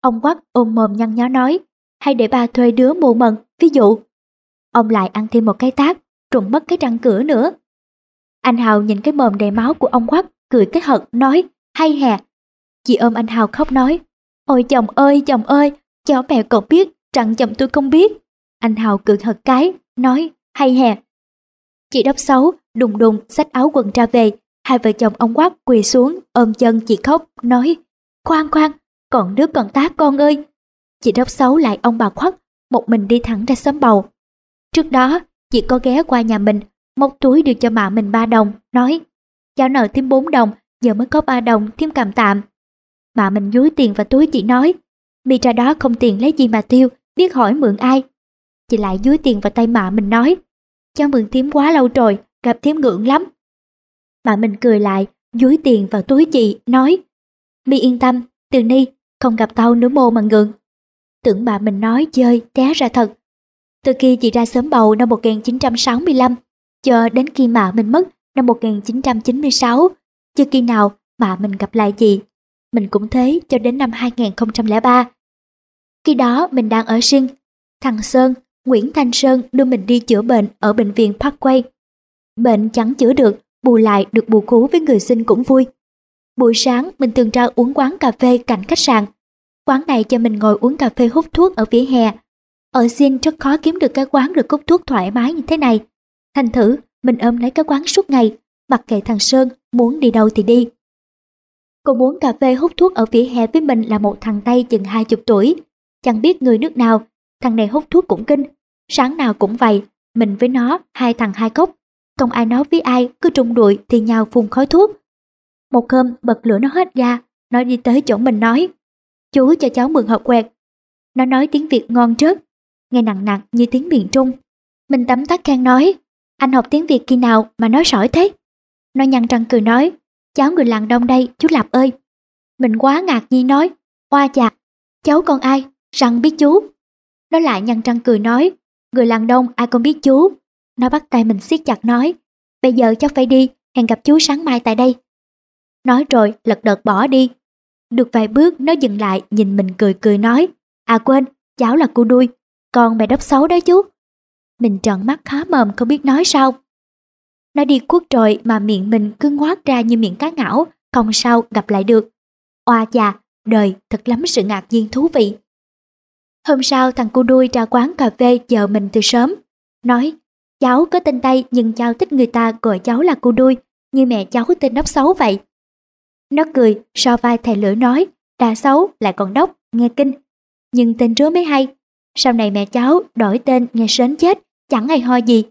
Ông quát ôm mồm nhăn nhó nói, hay để bà thuê đứa mù mần, ví dụ. Ông lại ăn thêm một cái tác, trụng mất cái răng cửa nữa. Anh Hào nhìn cái mồm đầy máu của ông quắc, cười cái hận, nói, hay hè. Chị ôm anh Hào khóc nói, ôi chồng ơi, chồng ơi, cháu mẹ cậu biết, rằng chồng tôi không biết. Anh Hào cười hật cái, nói, hay hè. Chị đốc xấu, đùng đùng, xách áo quần ra về, hai vợ chồng ông Quắc quỳ xuống, ôm chân chị khóc, nói, khoan khoan, còn đứa còn tá con ơi. Chị đốc xấu lại ông bà Quắc một mình đi thẳng ra xóm bầu. Trước đó, chị có ghé qua nhà mình, móc túi đưa cho mạ mình ba đồng, nói, cháu nợ thêm bốn đồng, giờ mới có ba đồng, thêm cầm tạm. Mạ mình dúi tiền vào túi chị nói, mi ra đó không tiền lấy gì mà tiêu, biết hỏi mượn ai. Chị lại dúi tiền vào tay mạ mình nói, cháu mượn thím quá lâu rồi, gặp thím ngượng lắm. Mạ mình cười lại, dúi tiền vào túi chị, nói, mi yên tâm, từ ni, không gặp tao nữa mô mà ngượng. Tưởng bà mình nói chơi, té ra thật. Từ khi chị ra sớm bầu năm 1965, cho đến khi mạ mình mất năm 1996, chưa khi nào mạ mình gặp lại chị. Mình cũng thế cho đến năm 2003. Khi đó mình đang ở sinh, thằng Sơn, Nguyễn Thanh Sơn đưa mình đi chữa bệnh ở bệnh viện Parkway. Bệnh chẳng chữa được, bù lại được bù khú với người sinh cũng vui. Buổi sáng mình thường ra uống quán cà phê cạnh khách sạn. Quán này cho mình ngồi uống cà phê hút thuốc ở vỉa hè. Ở xin rất khó kiếm được cái quán được hút thuốc thoải mái như thế này. Thành thử, mình ôm lấy cái quán suốt ngày, mặc kệ thằng Sơn muốn đi đâu thì đi. Cô muốn cà phê hút thuốc ở vỉa hè với mình là một thằng Tây chừng hai chục tuổi. Chẳng biết người nước nào, thằng này hút thuốc cũng kinh. Sáng nào cũng vậy, mình với nó, hai thằng hai cốc. Không ai nói với ai, cứ trùng đuổi thì nhau phun khói thuốc. Một hôm bật lửa nó hết ga, nó đi tới chỗ mình nói. Chú cho cháu mượn hộp quẹt. Nó nói tiếng Việt ngon trớt, nghe nặng nặng như tiếng miền Trung. Mình tấm tắc khen nói, anh học tiếng Việt khi nào mà nói sỏi thế? Nó nhăn răng cười nói, cháu người làng đông đây, chú Lạp ơi. Mình quá ngạc nhiên nói, oa chà, cháu con ai, răng biết chú. Nó lại nhăn răng cười nói, người làng đông ai con biết chú. Nó bắt tay mình siết chặt nói, bây giờ cháu phải đi, hẹn gặp chú sáng mai tại đây. Nói rồi lật đật bỏ đi. Được vài bước nó dừng lại nhìn mình cười cười nói, à quên, cháu là cô đuôi, còn mẹ đốc xấu đó chú. Mình trợn mắt há mồm không biết nói sao. Nó đi cuốc rồi mà miệng mình cứ ngoác ra như miệng cá ngảo, không sao gặp lại được. Oa già, đời thật lắm sự ngạc nhiên thú vị. Hôm sau thằng cu đuôi ra quán cà phê chờ mình từ sớm. Nói, cháu có tên Tây nhưng cháu thích người ta gọi cháu là cu đuôi, như mẹ cháu tên đốc xấu vậy. Nó cười, so vai thầy lửa nói, đà xấu lại còn đốc, nghe kinh. Nhưng tên rứa mới hay, sau này mẹ cháu đổi tên nghe sến chết, chẳng hay ho gì.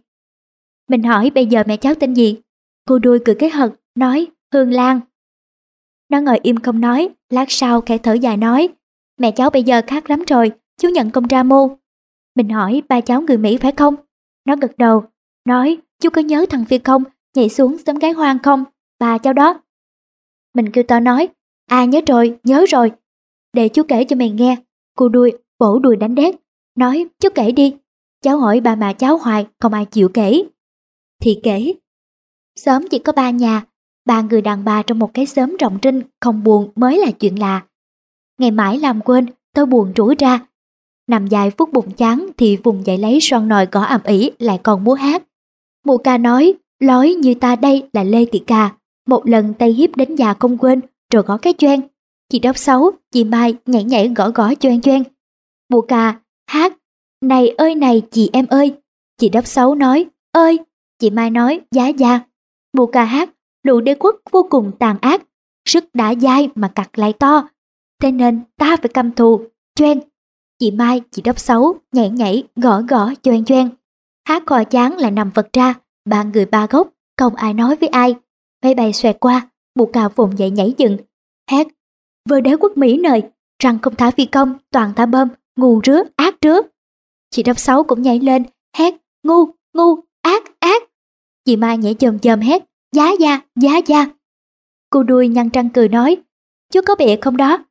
Mình hỏi bây giờ mẹ cháu tên gì? Cô đuôi cười cái hật, nói Hương Lan. Nó ngồi im không nói, lát sau khẽ thở dài nói, mẹ cháu bây giờ khác lắm rồi, chú nhận công ra mô. Mình hỏi ba cháu người Mỹ phải không? Nó gật đầu, nói chú có nhớ thằng Phi không, nhảy xuống xóm gái hoang không? Ba cháu đó. Mình kêu to nói, à nhớ rồi, nhớ rồi. Để chú kể cho mày nghe. Cô đuôi, vỗ đùi đánh đét. Nói, chú kể đi. Cháu hỏi bà mà cháu hoài, không ai chịu kể. Thì kể. Sớm chỉ có ba nhà, ba người đàn bà trong một cái xóm rộng trinh không buồn mới là chuyện lạ. Ngày mãi làm quên, tôi buồn rủi ra. Nằm dài phút bụng chán thì vùng dậy lấy son nồi gõ ầm ĩ lại còn múa hát. Mụ ca nói, lối như ta đây là Lê Thị Ca. Một lần tay hiếp đến già không quên, rồi gõ cái choen. Chị đốc xấu, chị Mai nhảy nhảy gõ gõ choen choen. Mụ ca, hát, này ơi này chị em ơi. Chị đốc xấu nói, ơi. Chị Mai nói, giá gia. Mụ ca hát, lũ đế quốc vô cùng tàn ác, sức đã dai mà cặt lại to. Thế nên ta phải căm thù, choen. Chị Mai, chị đốc xấu, nhảy nhảy, gõ gõ, choen choen. Hát cò chán là nằm vật ra, ba người ba gốc, không ai nói với ai. Máy bay xòe qua, mụ cà vùng dậy nhảy dựng. Hát, vơ đế quốc Mỹ nơi rằng không thả phi công, toàn thả bơm, ngu rứa, ác rứa. Chị đốc xấu cũng nhảy lên, hét, ngu, ngu, ác, ác. Chị Mai nhảy chồm chồm hét, giá gia, giá gia. Cô đuôi nhăn trăng cười nói, chú có bịa không đó?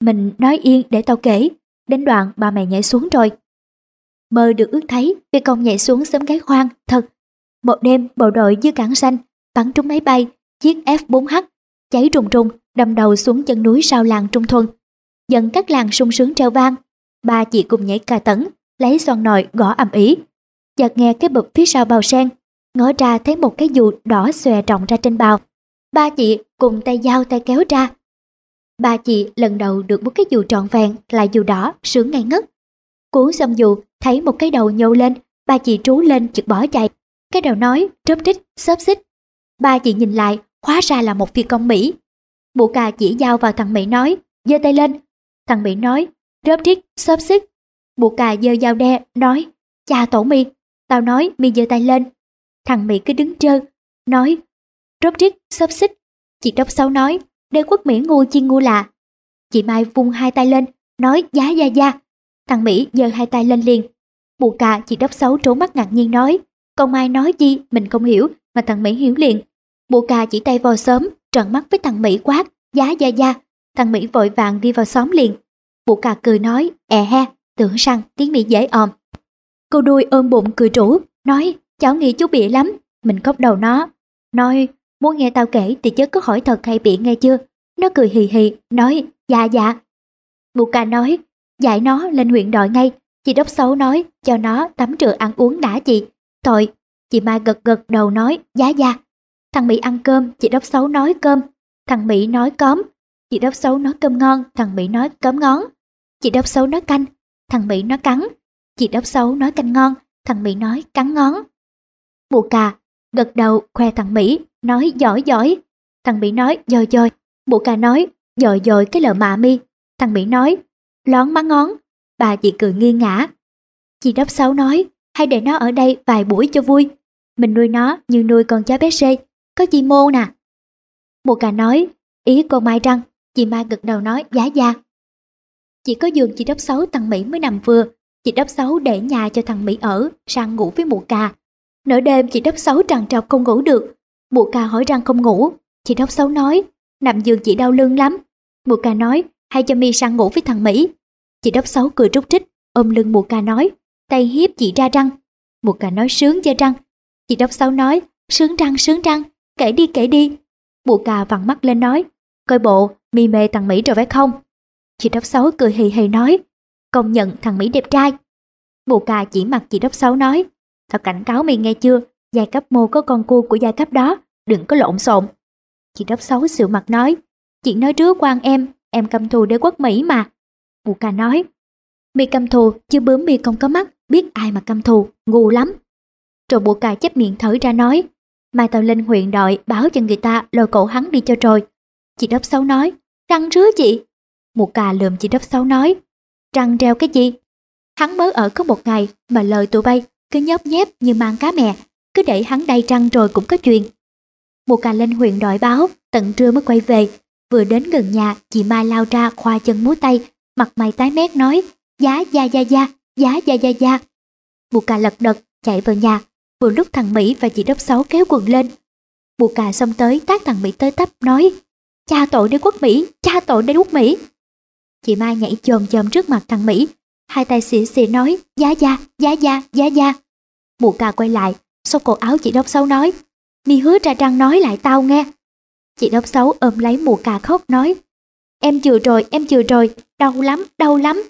Mình nói yên để tao kể, đến đoạn bà mày nhảy xuống rồi. Mơ được ước thấy phi công nhảy xuống sớm gái khoang, thật. Một đêm bộ đội dưới cảng xanh bắn trúng máy bay, chiếc F4H cháy rùng rùng đâm đầu xuống chân núi sau làng Trung Thuần. Dẫn các làng sung sướng treo vang, ba chị cùng nhảy cà tấn, lấy xoàn nồi gõ ầm ĩ. Chợt nghe cái bụp phía sau bào sen, ngỡ ra thấy một cái dù đỏ xòe rộng ra trên bào. Ba chị cùng tay dao tay kéo ra. Ba chị lần đầu được một cái dù trọn vẹn là dù đỏ, sướng ngay ngất. Cuốn xong dù, thấy một cái đầu nhô lên, ba chị trú lên chực bỏ chạy. Cái đầu nói, trớp trích, xớp xích. Ba chị nhìn lại, hóa ra là một phi công Mỹ. Mụ cà chỉ dao vào thằng Mỹ nói, giơ tay lên. Thằng Mỹ nói, rớp rít, xóp xích. Mụ cà giơ dao đe, nói, cha tổ mi. Tao nói, mi giơ tay lên. Thằng Mỹ cứ đứng trơ, nói, rớp rít, xóp xích. Chị đốc sáu nói, đế quốc Mỹ ngu chi ngu lạ. Chị Mai vung hai tay lên, nói giá gia gia. Thằng Mỹ giơ hai tay lên liền. Bù cà chị đốc sáu trốn mắt ngạc nhiên nói, con Mai nói gì mình không hiểu mà thằng Mỹ hiểu liền. Bù cà chỉ tay vào xóm, trợn mắt với thằng Mỹ quát, giá gia gia. Thằng Mỹ vội vàng đi vào xóm liền. Vũ cà cười nói, e he, tưởng rằng tiếng Mỹ dễ ồm. Cô đuôi ôm bụng cười trũ, nói, cháu nghĩ chú bịa lắm, mình cốc đầu nó. Nói, muốn nghe tao kể thì chớ có hỏi thật hay bịa nghe chưa. Nó cười hì hì, nói, dạ dạ. Vũ cà nói, dạy nó lên huyện đội ngay. Chị đốc xấu nói, cho nó tắm rửa ăn uống đã chị. Tội, chị Mai gật gật đầu nói, giá dạ, dạ. Thằng Mỹ ăn cơm, chị đốc xấu nói cơm. Thằng Mỹ nói cóm. Chị đốc xấu nói cơm ngon, thằng Mỹ nói cóm ngón. Chị đốc xấu nói canh, thằng Mỹ nói cắn. Chị đốc xấu nói canh ngon, thằng Mỹ nói cắn ngón. Mụ cà, gật đầu khoe thằng Mỹ, nói giỏi giỏi. Thằng Mỹ nói dồi dồi. Mụ cà nói dồi dồi cái lợ mạ mi. Thằng Mỹ nói lón má ngón. Bà chị cười nghi ngã. Chị đốc xấu nói hay để nó ở đây vài buổi cho vui. Mình nuôi nó như nuôi con chó bé sê, có chi mô nè. Mụ cà nói, ý cô Mai răng, chị Mai gật đầu nói giá gia. Chỉ có giường chị đốc xấu thằng Mỹ mới nằm vừa, chị đốc xấu để nhà cho thằng Mỹ ở, sang ngủ với mụ cà. Nửa đêm chị đốc xấu tràn trọc không ngủ được, mụ cà hỏi răng không ngủ, chị đốc xấu nói, nằm giường chị đau lưng lắm. Mụ cà nói, hay cho mi sang ngủ với thằng Mỹ. Chị đốc xấu cười rút trích, ôm lưng mụ cà nói, tay hiếp chị ra răng. Mụ cà nói sướng chơi răng. Chị đốc xấu nói, sướng răng sướng răng, kể đi kể đi. Mụ cà vặn mắt lên nói, coi bộ, mi mê thằng Mỹ rồi phải không? Chị đốc xấu cười hì hì nói, công nhận thằng Mỹ đẹp trai. Mụ cà chỉ mặt chị đốc xấu nói, tao cảnh cáo mày nghe chưa, giai cấp mô có con cua của giai cấp đó, đừng có lộn xộn. Chị đốc xấu xịu mặt nói, chị nói trước quan em, em căm thù đế quốc Mỹ mà. Bù ca nói, mi căm thù chứ bướm mi không có mắt, biết ai mà căm thù, ngu lắm. Rồi bù ca chép miệng thở ra nói, Mai Tàu lên huyện đội báo cho người ta lôi cổ hắn đi cho rồi. Chị đốc xấu nói, răng rứa chị một cà lườm chị đốc xấu nói, răng treo cái gì? Hắn mới ở có một ngày mà lời tụi bay cứ nhóp nhép như mang cá mè, cứ để hắn đầy trăng rồi cũng có chuyện. một cà lên huyện đòi báo, tận trưa mới quay về. Vừa đến gần nhà, chị Mai lao ra khoa chân múa tay, mặt mày tái mét nói, giá da da da, giá da da da. một cà lật đật, chạy vào nhà, vừa lúc thằng Mỹ và chị đốc xấu kéo quần lên. một cà xông tới tác thằng Mỹ tới tấp nói, cha tội đế quốc Mỹ, cha tội đế quốc Mỹ. Chị Mai nhảy chồm chồm trước mặt thằng Mỹ, hai tay xỉa xỉa nói, giá da, giá da, giá da. mụ cà quay lại, xốc cổ áo chị đốc xấu nói, Mi hứa ra răng nói lại tao nghe. Chị đốc xấu ôm lấy mụ cà khóc nói, em chừa rồi, em chừa rồi, đau lắm, đau lắm.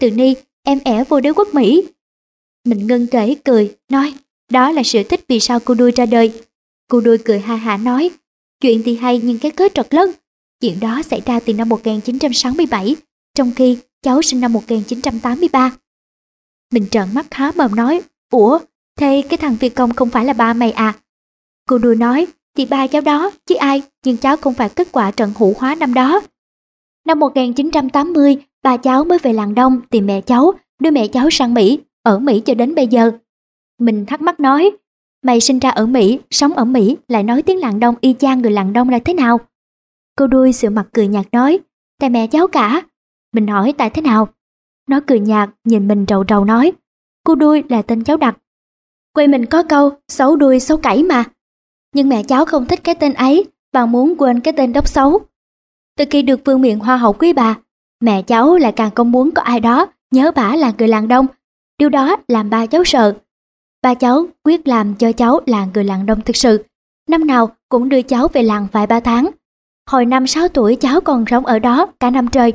Từ Ni, em ẻ vô đế quốc Mỹ. Mình ngân kể cười, nói, đó là sự thích vì sao cô đuôi ra đời. Cô đuôi cười ha hả nói, chuyện thì hay nhưng cái kết trật lân. Chuyện đó xảy ra từ năm 1967, trong khi cháu sinh năm 1983. Mình trợn mắt há mồm nói, Ủa, thế cái thằng Việt Công không phải là ba mày à? Cô đùi nói, thì ba cháu đó, chứ ai, nhưng cháu không phải kết quả trận hữu hóa năm đó. Năm 1980, ba cháu mới về làng Đông tìm mẹ cháu, đưa mẹ cháu sang Mỹ, ở Mỹ cho đến bây giờ. Mình thắc mắc nói, mày sinh ra ở Mỹ, sống ở Mỹ, lại nói tiếng làng Đông y chang người làng Đông là thế nào? Cô đuôi sự mặt cười nhạt nói, tại mẹ cháu cả. Mình hỏi tại thế nào? Nó cười nhạt, nhìn mình rầu rầu nói, cô đuôi là tên cháu đặt. Quê mình có câu, xấu đuôi xấu cẩy mà. Nhưng mẹ cháu không thích cái tên ấy, và muốn quên cái tên đốc xấu. Từ khi được vương miện hoa hậu quý bà, mẹ cháu lại càng không muốn có ai đó nhớ bà là người làng đông. Điều đó làm ba cháu sợ. Ba cháu quyết làm cho cháu là người làng đông thực sự. Năm nào cũng đưa cháu về làng vài ba tháng. Hồi năm sáu tuổi cháu còn sống ở đó cả năm trời.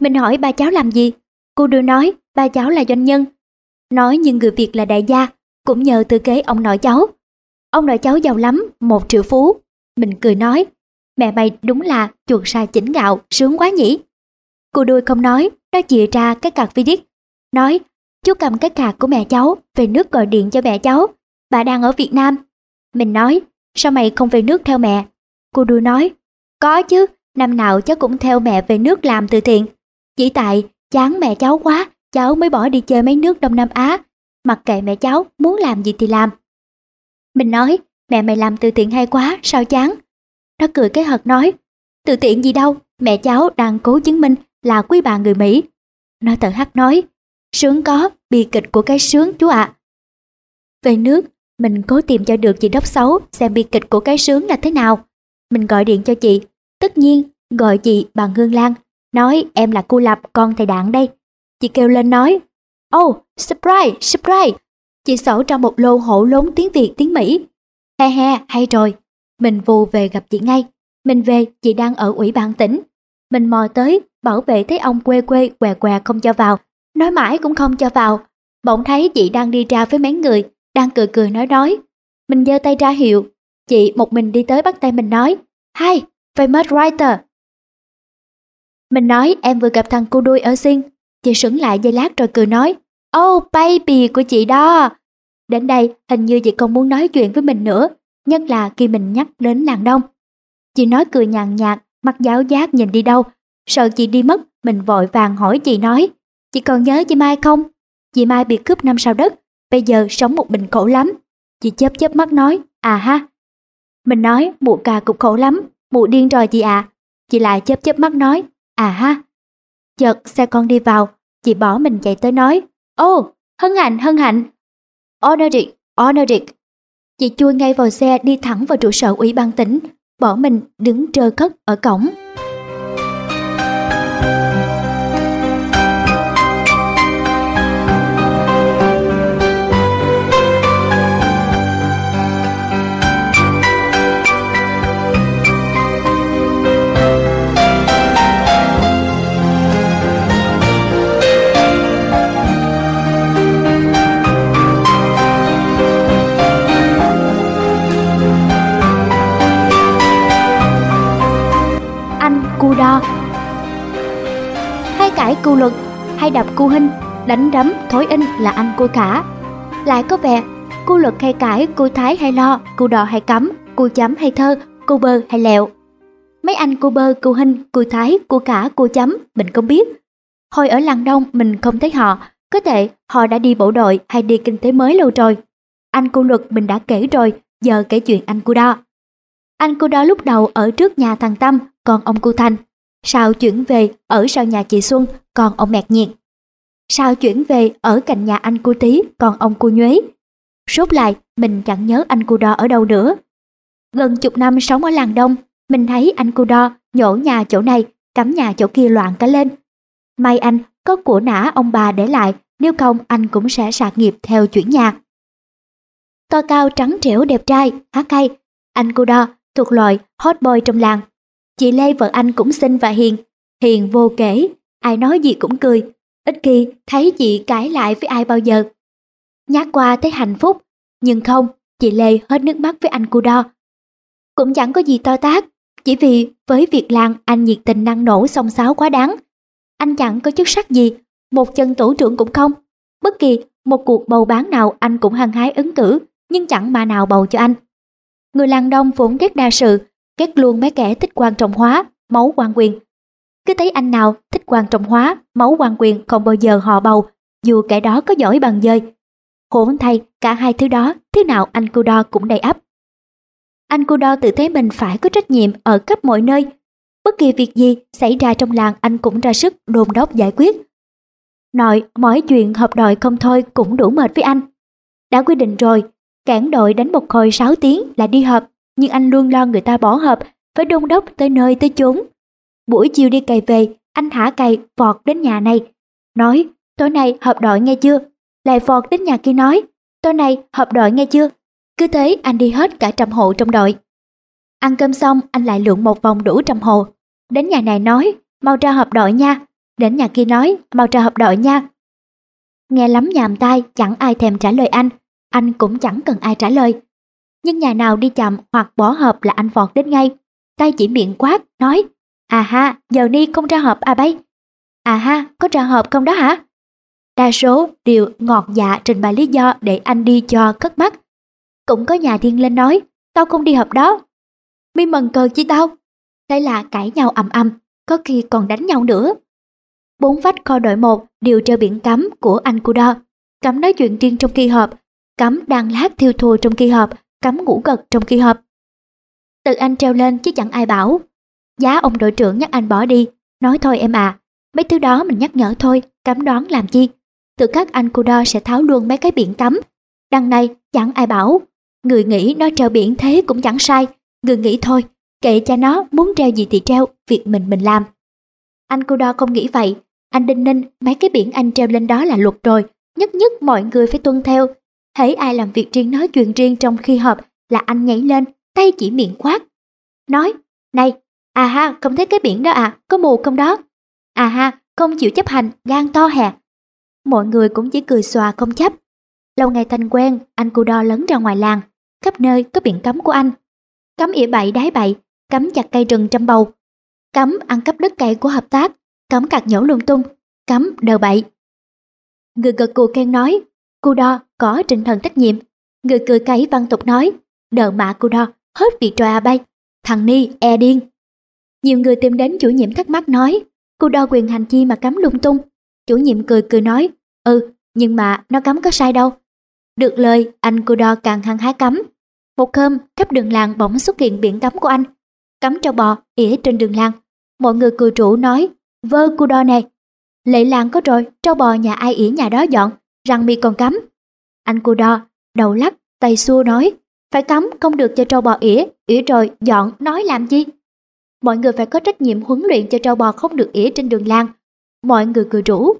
Mình hỏi ba cháu làm gì? Cô đưa nói ba cháu là doanh nhân. Nói nhưng người Việt là đại gia, cũng nhờ từ kế ông nội cháu. Ông nội cháu giàu lắm, một triệu phú. Mình cười nói, mẹ mày đúng là chuột sa chỉnh gạo, sướng quá nhỉ. Cô đuôi không nói, nó chìa ra cái card vidic. Nói, chú cầm cái cạc của mẹ cháu, về nước gọi điện cho mẹ cháu. Bà đang ở Việt Nam. Mình nói, sao mày không về nước theo mẹ? Cô đuôi nói, có chứ, năm nào cháu cũng theo mẹ về nước làm từ thiện. Chỉ tại chán mẹ cháu quá, cháu mới bỏ đi chơi mấy nước Đông Nam Á. Mặc kệ mẹ cháu, muốn làm gì thì làm. Mình nói, mẹ mày làm từ thiện hay quá, sao chán? Nó cười cái hật nói, từ thiện gì đâu, mẹ cháu đang cố chứng minh là quý bà người Mỹ. Nó thở hắt nói, sướng có, bi kịch của cái sướng chú ạ. Về nước, mình cố tìm cho được chị đốc xấu xem bi kịch của cái sướng là thế nào. Mình gọi điện cho chị, tất nhiên gọi chị bằng Hương Lan, nói em là cô Lập con thầy đảng đây. Chị kêu lên nói, oh, surprise, surprise, Chị sổ trong một lô hổ lốn tiếng Việt tiếng Mỹ. He he, hay rồi. Mình vù về gặp chị ngay. Mình về, chị đang ở ủy ban tỉnh. Mình mò tới, bảo vệ thấy ông quê quê què què không cho vào. Nói mãi cũng không cho vào. Bỗng thấy chị đang đi ra với mấy người, đang cười cười nói nói. Mình giơ tay ra hiệu. Chị một mình đi tới bắt tay mình nói. Hi, famous writer. Mình nói em vừa gặp thằng cô đuôi ở Sing. Chị sững lại giây lát rồi cười nói. Oh baby của chị đó. Đến đây hình như chị không muốn nói chuyện với mình nữa, nhất là khi mình nhắc đến làng đông. Chị nói cười nhàn nhạt, mặt giáo giác nhìn đi đâu. Sợ chị đi mất, mình vội vàng hỏi chị nói. Chị còn nhớ chị Mai không? Chị Mai bị cướp năm sau đất, bây giờ sống một mình khổ lắm. Chị chớp chớp mắt nói, à ha. Mình nói, mụ cà cũng khổ lắm, mụ điên rồi chị à. Chị lại chớp chớp mắt nói, à ha. Chợt xe con đi vào, chị bỏ mình chạy tới nói, Ô, oh, hân hạnh, hân hạnh. Honored, honored. Chị chui ngay vào xe đi thẳng vào trụ sở ủy ban tỉnh, bỏ mình đứng trơ cất ở cổng. Hay đập cu hinh, đánh đấm thối in là anh cu cả. Lại có vẻ cu luật hay cãi, cu thái hay lo, cu đỏ hay cấm, cu chấm hay thơ, cu bơ hay lẹo. Mấy anh cu bơ, cu hinh, cu thái, cu cả, cu chấm mình không biết. Hồi ở làng đông mình không thấy họ, có thể họ đã đi bộ đội hay đi kinh tế mới lâu rồi. Anh cu luật mình đã kể rồi, giờ kể chuyện anh cu đo. Anh cu đo lúc đầu ở trước nhà thằng Tâm, còn ông cu Thành. Sau chuyển về ở sau nhà chị Xuân, còn ông mẹt nhiệt. sao chuyển về ở cạnh nhà anh cô Tí, còn ông cô Nhuế. Rốt lại, mình chẳng nhớ anh cô đo ở đâu nữa. Gần chục năm sống ở làng đông, mình thấy anh cô đo nhổ nhà chỗ này, cắm nhà chỗ kia loạn cả lên. May anh có của nã ông bà để lại, nếu không anh cũng sẽ sạc nghiệp theo chuyển nhà. To cao trắng trẻo đẹp trai, hát hay, anh cô đo thuộc loại hot boy trong làng. Chị Lê vợ anh cũng xinh và hiền, hiền vô kể, ai nói gì cũng cười, ít khi thấy chị cãi lại với ai bao giờ. Nhát qua thấy hạnh phúc, nhưng không, chị Lê hết nước mắt với anh cu đo. Cũng chẳng có gì to tác, chỉ vì với việc làng anh nhiệt tình năng nổ song sáo quá đáng. Anh chẳng có chức sắc gì, một chân tổ trưởng cũng không. Bất kỳ một cuộc bầu bán nào anh cũng hăng hái ứng cử, nhưng chẳng mà nào bầu cho anh. Người làng đông vốn ghét đa sự, ghét luôn mấy kẻ thích quan trọng hóa, máu quan quyền. Cứ thấy anh nào thích quan trọng hóa, máu quan quyền không bao giờ họ bầu, dù kẻ đó có giỏi bằng dơi. hỗn thay, cả hai thứ đó, thứ nào anh cô đo cũng đầy ắp. Anh cô đo tự thấy mình phải có trách nhiệm ở khắp mọi nơi. Bất kỳ việc gì xảy ra trong làng anh cũng ra sức đồn đốc giải quyết. Nội, mọi chuyện hợp đội không thôi cũng đủ mệt với anh. Đã quy định rồi, cản đội đánh một hồi 6 tiếng là đi họp, nhưng anh luôn lo người ta bỏ họp, phải đông đốc tới nơi tới chốn. Buổi chiều đi cày về, anh thả cày vọt đến nhà này, nói tối nay họp đội nghe chưa? Lại vọt đến nhà kia nói, tối nay họp đội nghe chưa? Cứ thế anh đi hết cả trăm hộ trong đội. Ăn cơm xong anh lại lượn một vòng đủ trăm hộ. Đến nhà này nói, mau ra họp đội nha. Đến nhà kia nói, mau ra họp đội nha. Nghe lắm nhàm tai, chẳng ai thèm trả lời anh. Anh cũng chẳng cần ai trả lời. Nhưng nhà nào đi chậm hoặc bỏ họp là anh vọt đến ngay. Tay chỉ miệng quát, nói, à ha, giờ ni không ra họp à bay. À ha, có ra họp không đó hả? Đa số đều ngọt dạ trình bày lý do để anh đi cho cất mắt. Cũng có nhà điên lên nói, tao không đi họp đó. Mi mần cờ chi tao? Đây là cãi nhau ầm ầm, có khi còn đánh nhau nữa. Bốn vách kho đội một đều treo biển cấm của anh cu đo. Cấm nói chuyện riêng trong kỳ họp, cấm đang lát thiêu thùa trong kỳ họp, cấm ngủ gật trong kỳ họp. Tự anh treo lên chứ chẳng ai bảo. Giá ông đội trưởng nhắc anh bỏ đi, nói thôi em à, mấy thứ đó mình nhắc nhở thôi, cấm đoán làm chi. Tự các anh cô đo sẽ tháo luôn mấy cái biển cấm. Đằng này chẳng ai bảo, người nghĩ nó treo biển thế cũng chẳng sai, người nghĩ thôi, kệ cho nó muốn treo gì thì treo, việc mình mình làm. Anh cô đo không nghĩ vậy, anh đinh ninh mấy cái biển anh treo lên đó là luật rồi, nhất nhất mọi người phải tuân theo. Hễ ai làm việc riêng nói chuyện riêng trong khi họp là anh nhảy lên, tay chỉ miệng quát. Nói, này, à ha, không thấy cái biển đó à, có mù không đó? À ha, không chịu chấp hành, gan to hè. Mọi người cũng chỉ cười xòa không chấp. Lâu ngày thành quen, anh cu đo lấn ra ngoài làng, khắp nơi có biển cấm của anh. Cấm ỉa bậy đái bậy, cấm chặt cây rừng trăm bầu, cấm ăn cắp đất cày của hợp tác, cấm cặt nhổ lung tung, cấm đờ bậy. Người gật cù khen nói, cu đo có trình thần trách nhiệm. Người cười cấy văn tục nói, đờ mạ cu đo, hết việc trò à bay, thằng Ni e điên. Nhiều người tìm đến chủ nhiệm thắc mắc nói, cô đo quyền hành chi mà cấm lung tung. Chủ nhiệm cười cười nói, ừ, nhưng mà nó cấm có sai đâu. Được lời, anh cô đo càng hăng hái cấm. Một hôm, khắp đường làng bỗng xuất hiện biển cấm của anh. Cấm trâu bò, ỉa trên đường làng. Mọi người cười trụ nói, vơ cô đo này. Lệ làng có rồi, trâu bò nhà ai ỉa nhà đó dọn, răng mi còn cấm. Anh cô đo, đầu lắc, tay xua nói, phải cấm không được cho trâu bò ỉa, ỉa rồi dọn, nói làm chi? Mọi người phải có trách nhiệm huấn luyện cho trâu bò không được ỉa trên đường làng. Mọi người cười rủ.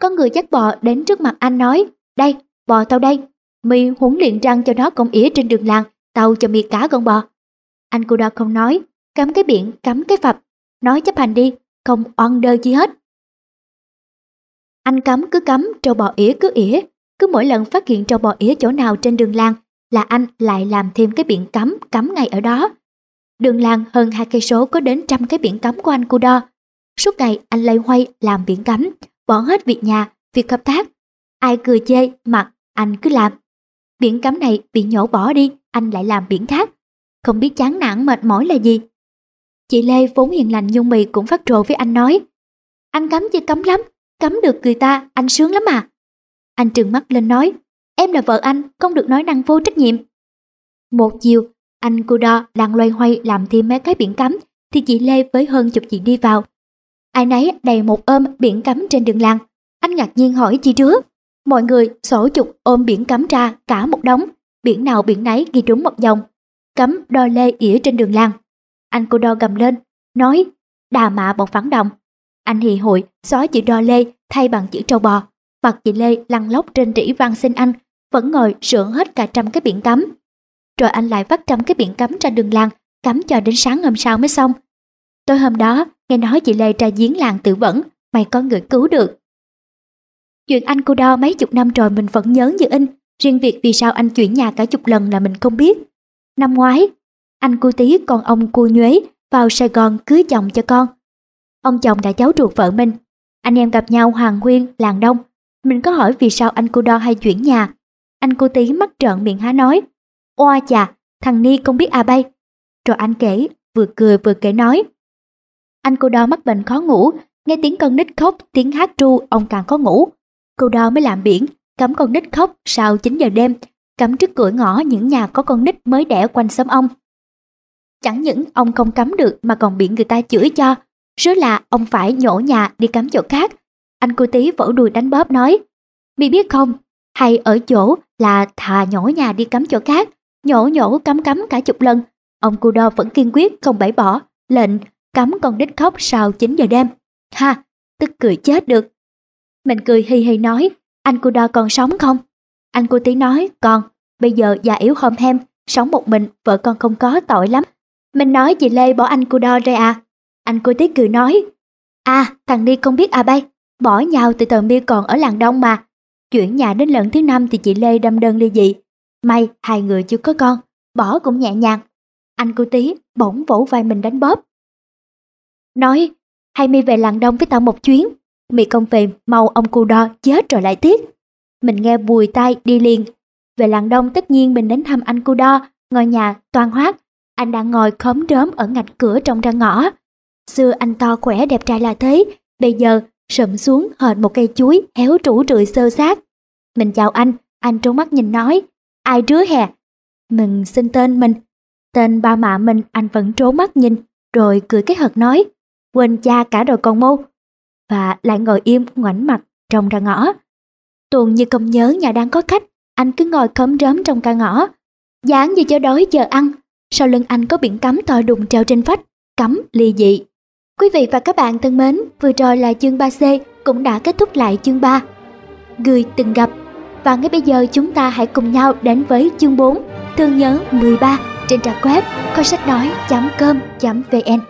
Có người dắt bò đến trước mặt anh nói, đây, bò tao đây, mi huấn luyện răng cho nó công ỉa trên đường làng, tao cho mi cá con bò. Anh cô đó không nói, cắm cái biển, cắm cái phập, nói chấp hành đi, không oan đơ chi hết. Anh cắm cứ cắm, trâu bò ỉa cứ ỉa, cứ mỗi lần phát hiện trâu bò ỉa chỗ nào trên đường làng là anh lại làm thêm cái biển cắm, cắm ngay ở đó. Đường làng hơn hai cây số có đến trăm cái biển cấm của anh cu đo. Suốt ngày anh lây hoay làm biển cấm, bỏ hết việc nhà, việc hợp tác. Ai cười chê mặt anh cứ làm. Biển cấm này bị nhổ bỏ đi, anh lại làm biển khác. Không biết chán nản mệt mỏi là gì. Chị Lê vốn hiền lành nhung mì cũng phát trồ với anh nói. Anh cấm chứ cấm lắm, cấm được người ta, anh sướng lắm mà. Anh trừng mắt lên nói, em là vợ anh, không được nói năng vô trách nhiệm. Một chiều, anh cô đo đang loay hoay làm thêm mấy cái biển cấm, thì chị Lê với hơn chục chị đi vào. Ai nấy đầy một ôm biển cấm trên đường làng. Anh ngạc nhiên hỏi chị trước. Mọi người sổ chục ôm biển cấm ra cả một đống, biển nào biển nấy ghi trúng một dòng. Cấm đo lê ỉa trên đường làng. Anh cô đo gầm lên, nói đà mạ bọn phản động. Anh hì hội xóa chữ đo lê thay bằng chữ trâu bò. Mặt chị Lê lăn lóc trên rỉ văn xin anh, vẫn ngồi sượng hết cả trăm cái biển cấm. Rồi anh lại vắt trăm cái biển cấm ra đường làng, cắm cho đến sáng hôm sau mới xong. Tối hôm đó, nghe nói chị Lê ra giếng làng tự vẫn, mày có người cứu được. Chuyện anh cô đo mấy chục năm rồi mình vẫn nhớ như in, riêng việc vì sao anh chuyển nhà cả chục lần là mình không biết. Năm ngoái, anh cô tí con ông cô nhuế vào Sài Gòn cưới chồng cho con. Ông chồng đã cháu ruột vợ mình. Anh em gặp nhau hoàng Huyên làng đông. Mình có hỏi vì sao anh cô đo hay chuyển nhà. Anh cô tí mắt trợn miệng há nói. Oa chà, thằng Ni không biết à bay. Rồi anh kể, vừa cười vừa kể nói. Anh cô đo mắc bệnh khó ngủ, nghe tiếng con nít khóc, tiếng hát ru, ông càng khó ngủ. Cô đo mới làm biển, cấm con nít khóc sau 9 giờ đêm, cấm trước cửa ngõ những nhà có con nít mới đẻ quanh xóm ông. Chẳng những ông không cấm được mà còn bị người ta chửi cho, rứa là ông phải nhổ nhà đi cắm chỗ khác. Anh cô tí vỗ đùi đánh bóp nói, Mi biết không, hay ở chỗ là thà nhổ nhà đi cắm chỗ khác, nhổ nhổ cắm cắm cả chục lần. Ông cô đo vẫn kiên quyết không bãi bỏ, lệnh cắm con đít khóc sau 9 giờ đêm. Ha, tức cười chết được. Mình cười hi hi nói, anh cô đo còn sống không? Anh cô tí nói, còn, bây giờ già yếu hòm hem, sống một mình, vợ con không có tội lắm. Mình nói chị Lê bỏ anh cô đo ra à? Anh cô tí cười nói, à, thằng đi không biết à bay, bỏ nhau từ tờ mi còn ở làng đông mà. Chuyển nhà đến lần thứ năm thì chị Lê đâm đơn ly dị. May hai người chưa có con, bỏ cũng nhẹ nhàng. Anh cô tí bỗng vỗ vai mình đánh bóp. Nói, hay mi về làng đông với tao một chuyến. mì không về, mau ông cu đo chết rồi lại tiếc. Mình nghe bùi tai đi liền. Về làng đông tất nhiên mình đến thăm anh cu đo, ngôi nhà toàn hoác. Anh đang ngồi khóm đớm ở ngạch cửa trong ra ngõ. Xưa anh to khỏe đẹp trai là thế, bây giờ sụm xuống hệt một cây chuối héo trũ trụi sơ xác Mình chào anh, anh trốn mắt nhìn nói, ai rứa hè? Mình xin tên mình. Tên ba mạ mình anh vẫn trốn mắt nhìn, rồi cười cái hật nói, quên cha cả rồi còn mô. Và lại ngồi im ngoảnh mặt trong ra ngõ. Tuần như không nhớ nhà đang có khách, anh cứ ngồi khấm rớm trong ca ngõ. dáng như chó đói chờ ăn, sau lưng anh có biển cấm to đùng treo trên vách, cấm ly dị. Quý vị và các bạn thân mến, vừa rồi là chương 3C cũng đã kết thúc lại chương 3. Người từng gặp và ngay bây giờ chúng ta hãy cùng nhau đến với chương 4 Thương nhớ 13 trên trang web coi sách nói.com.vn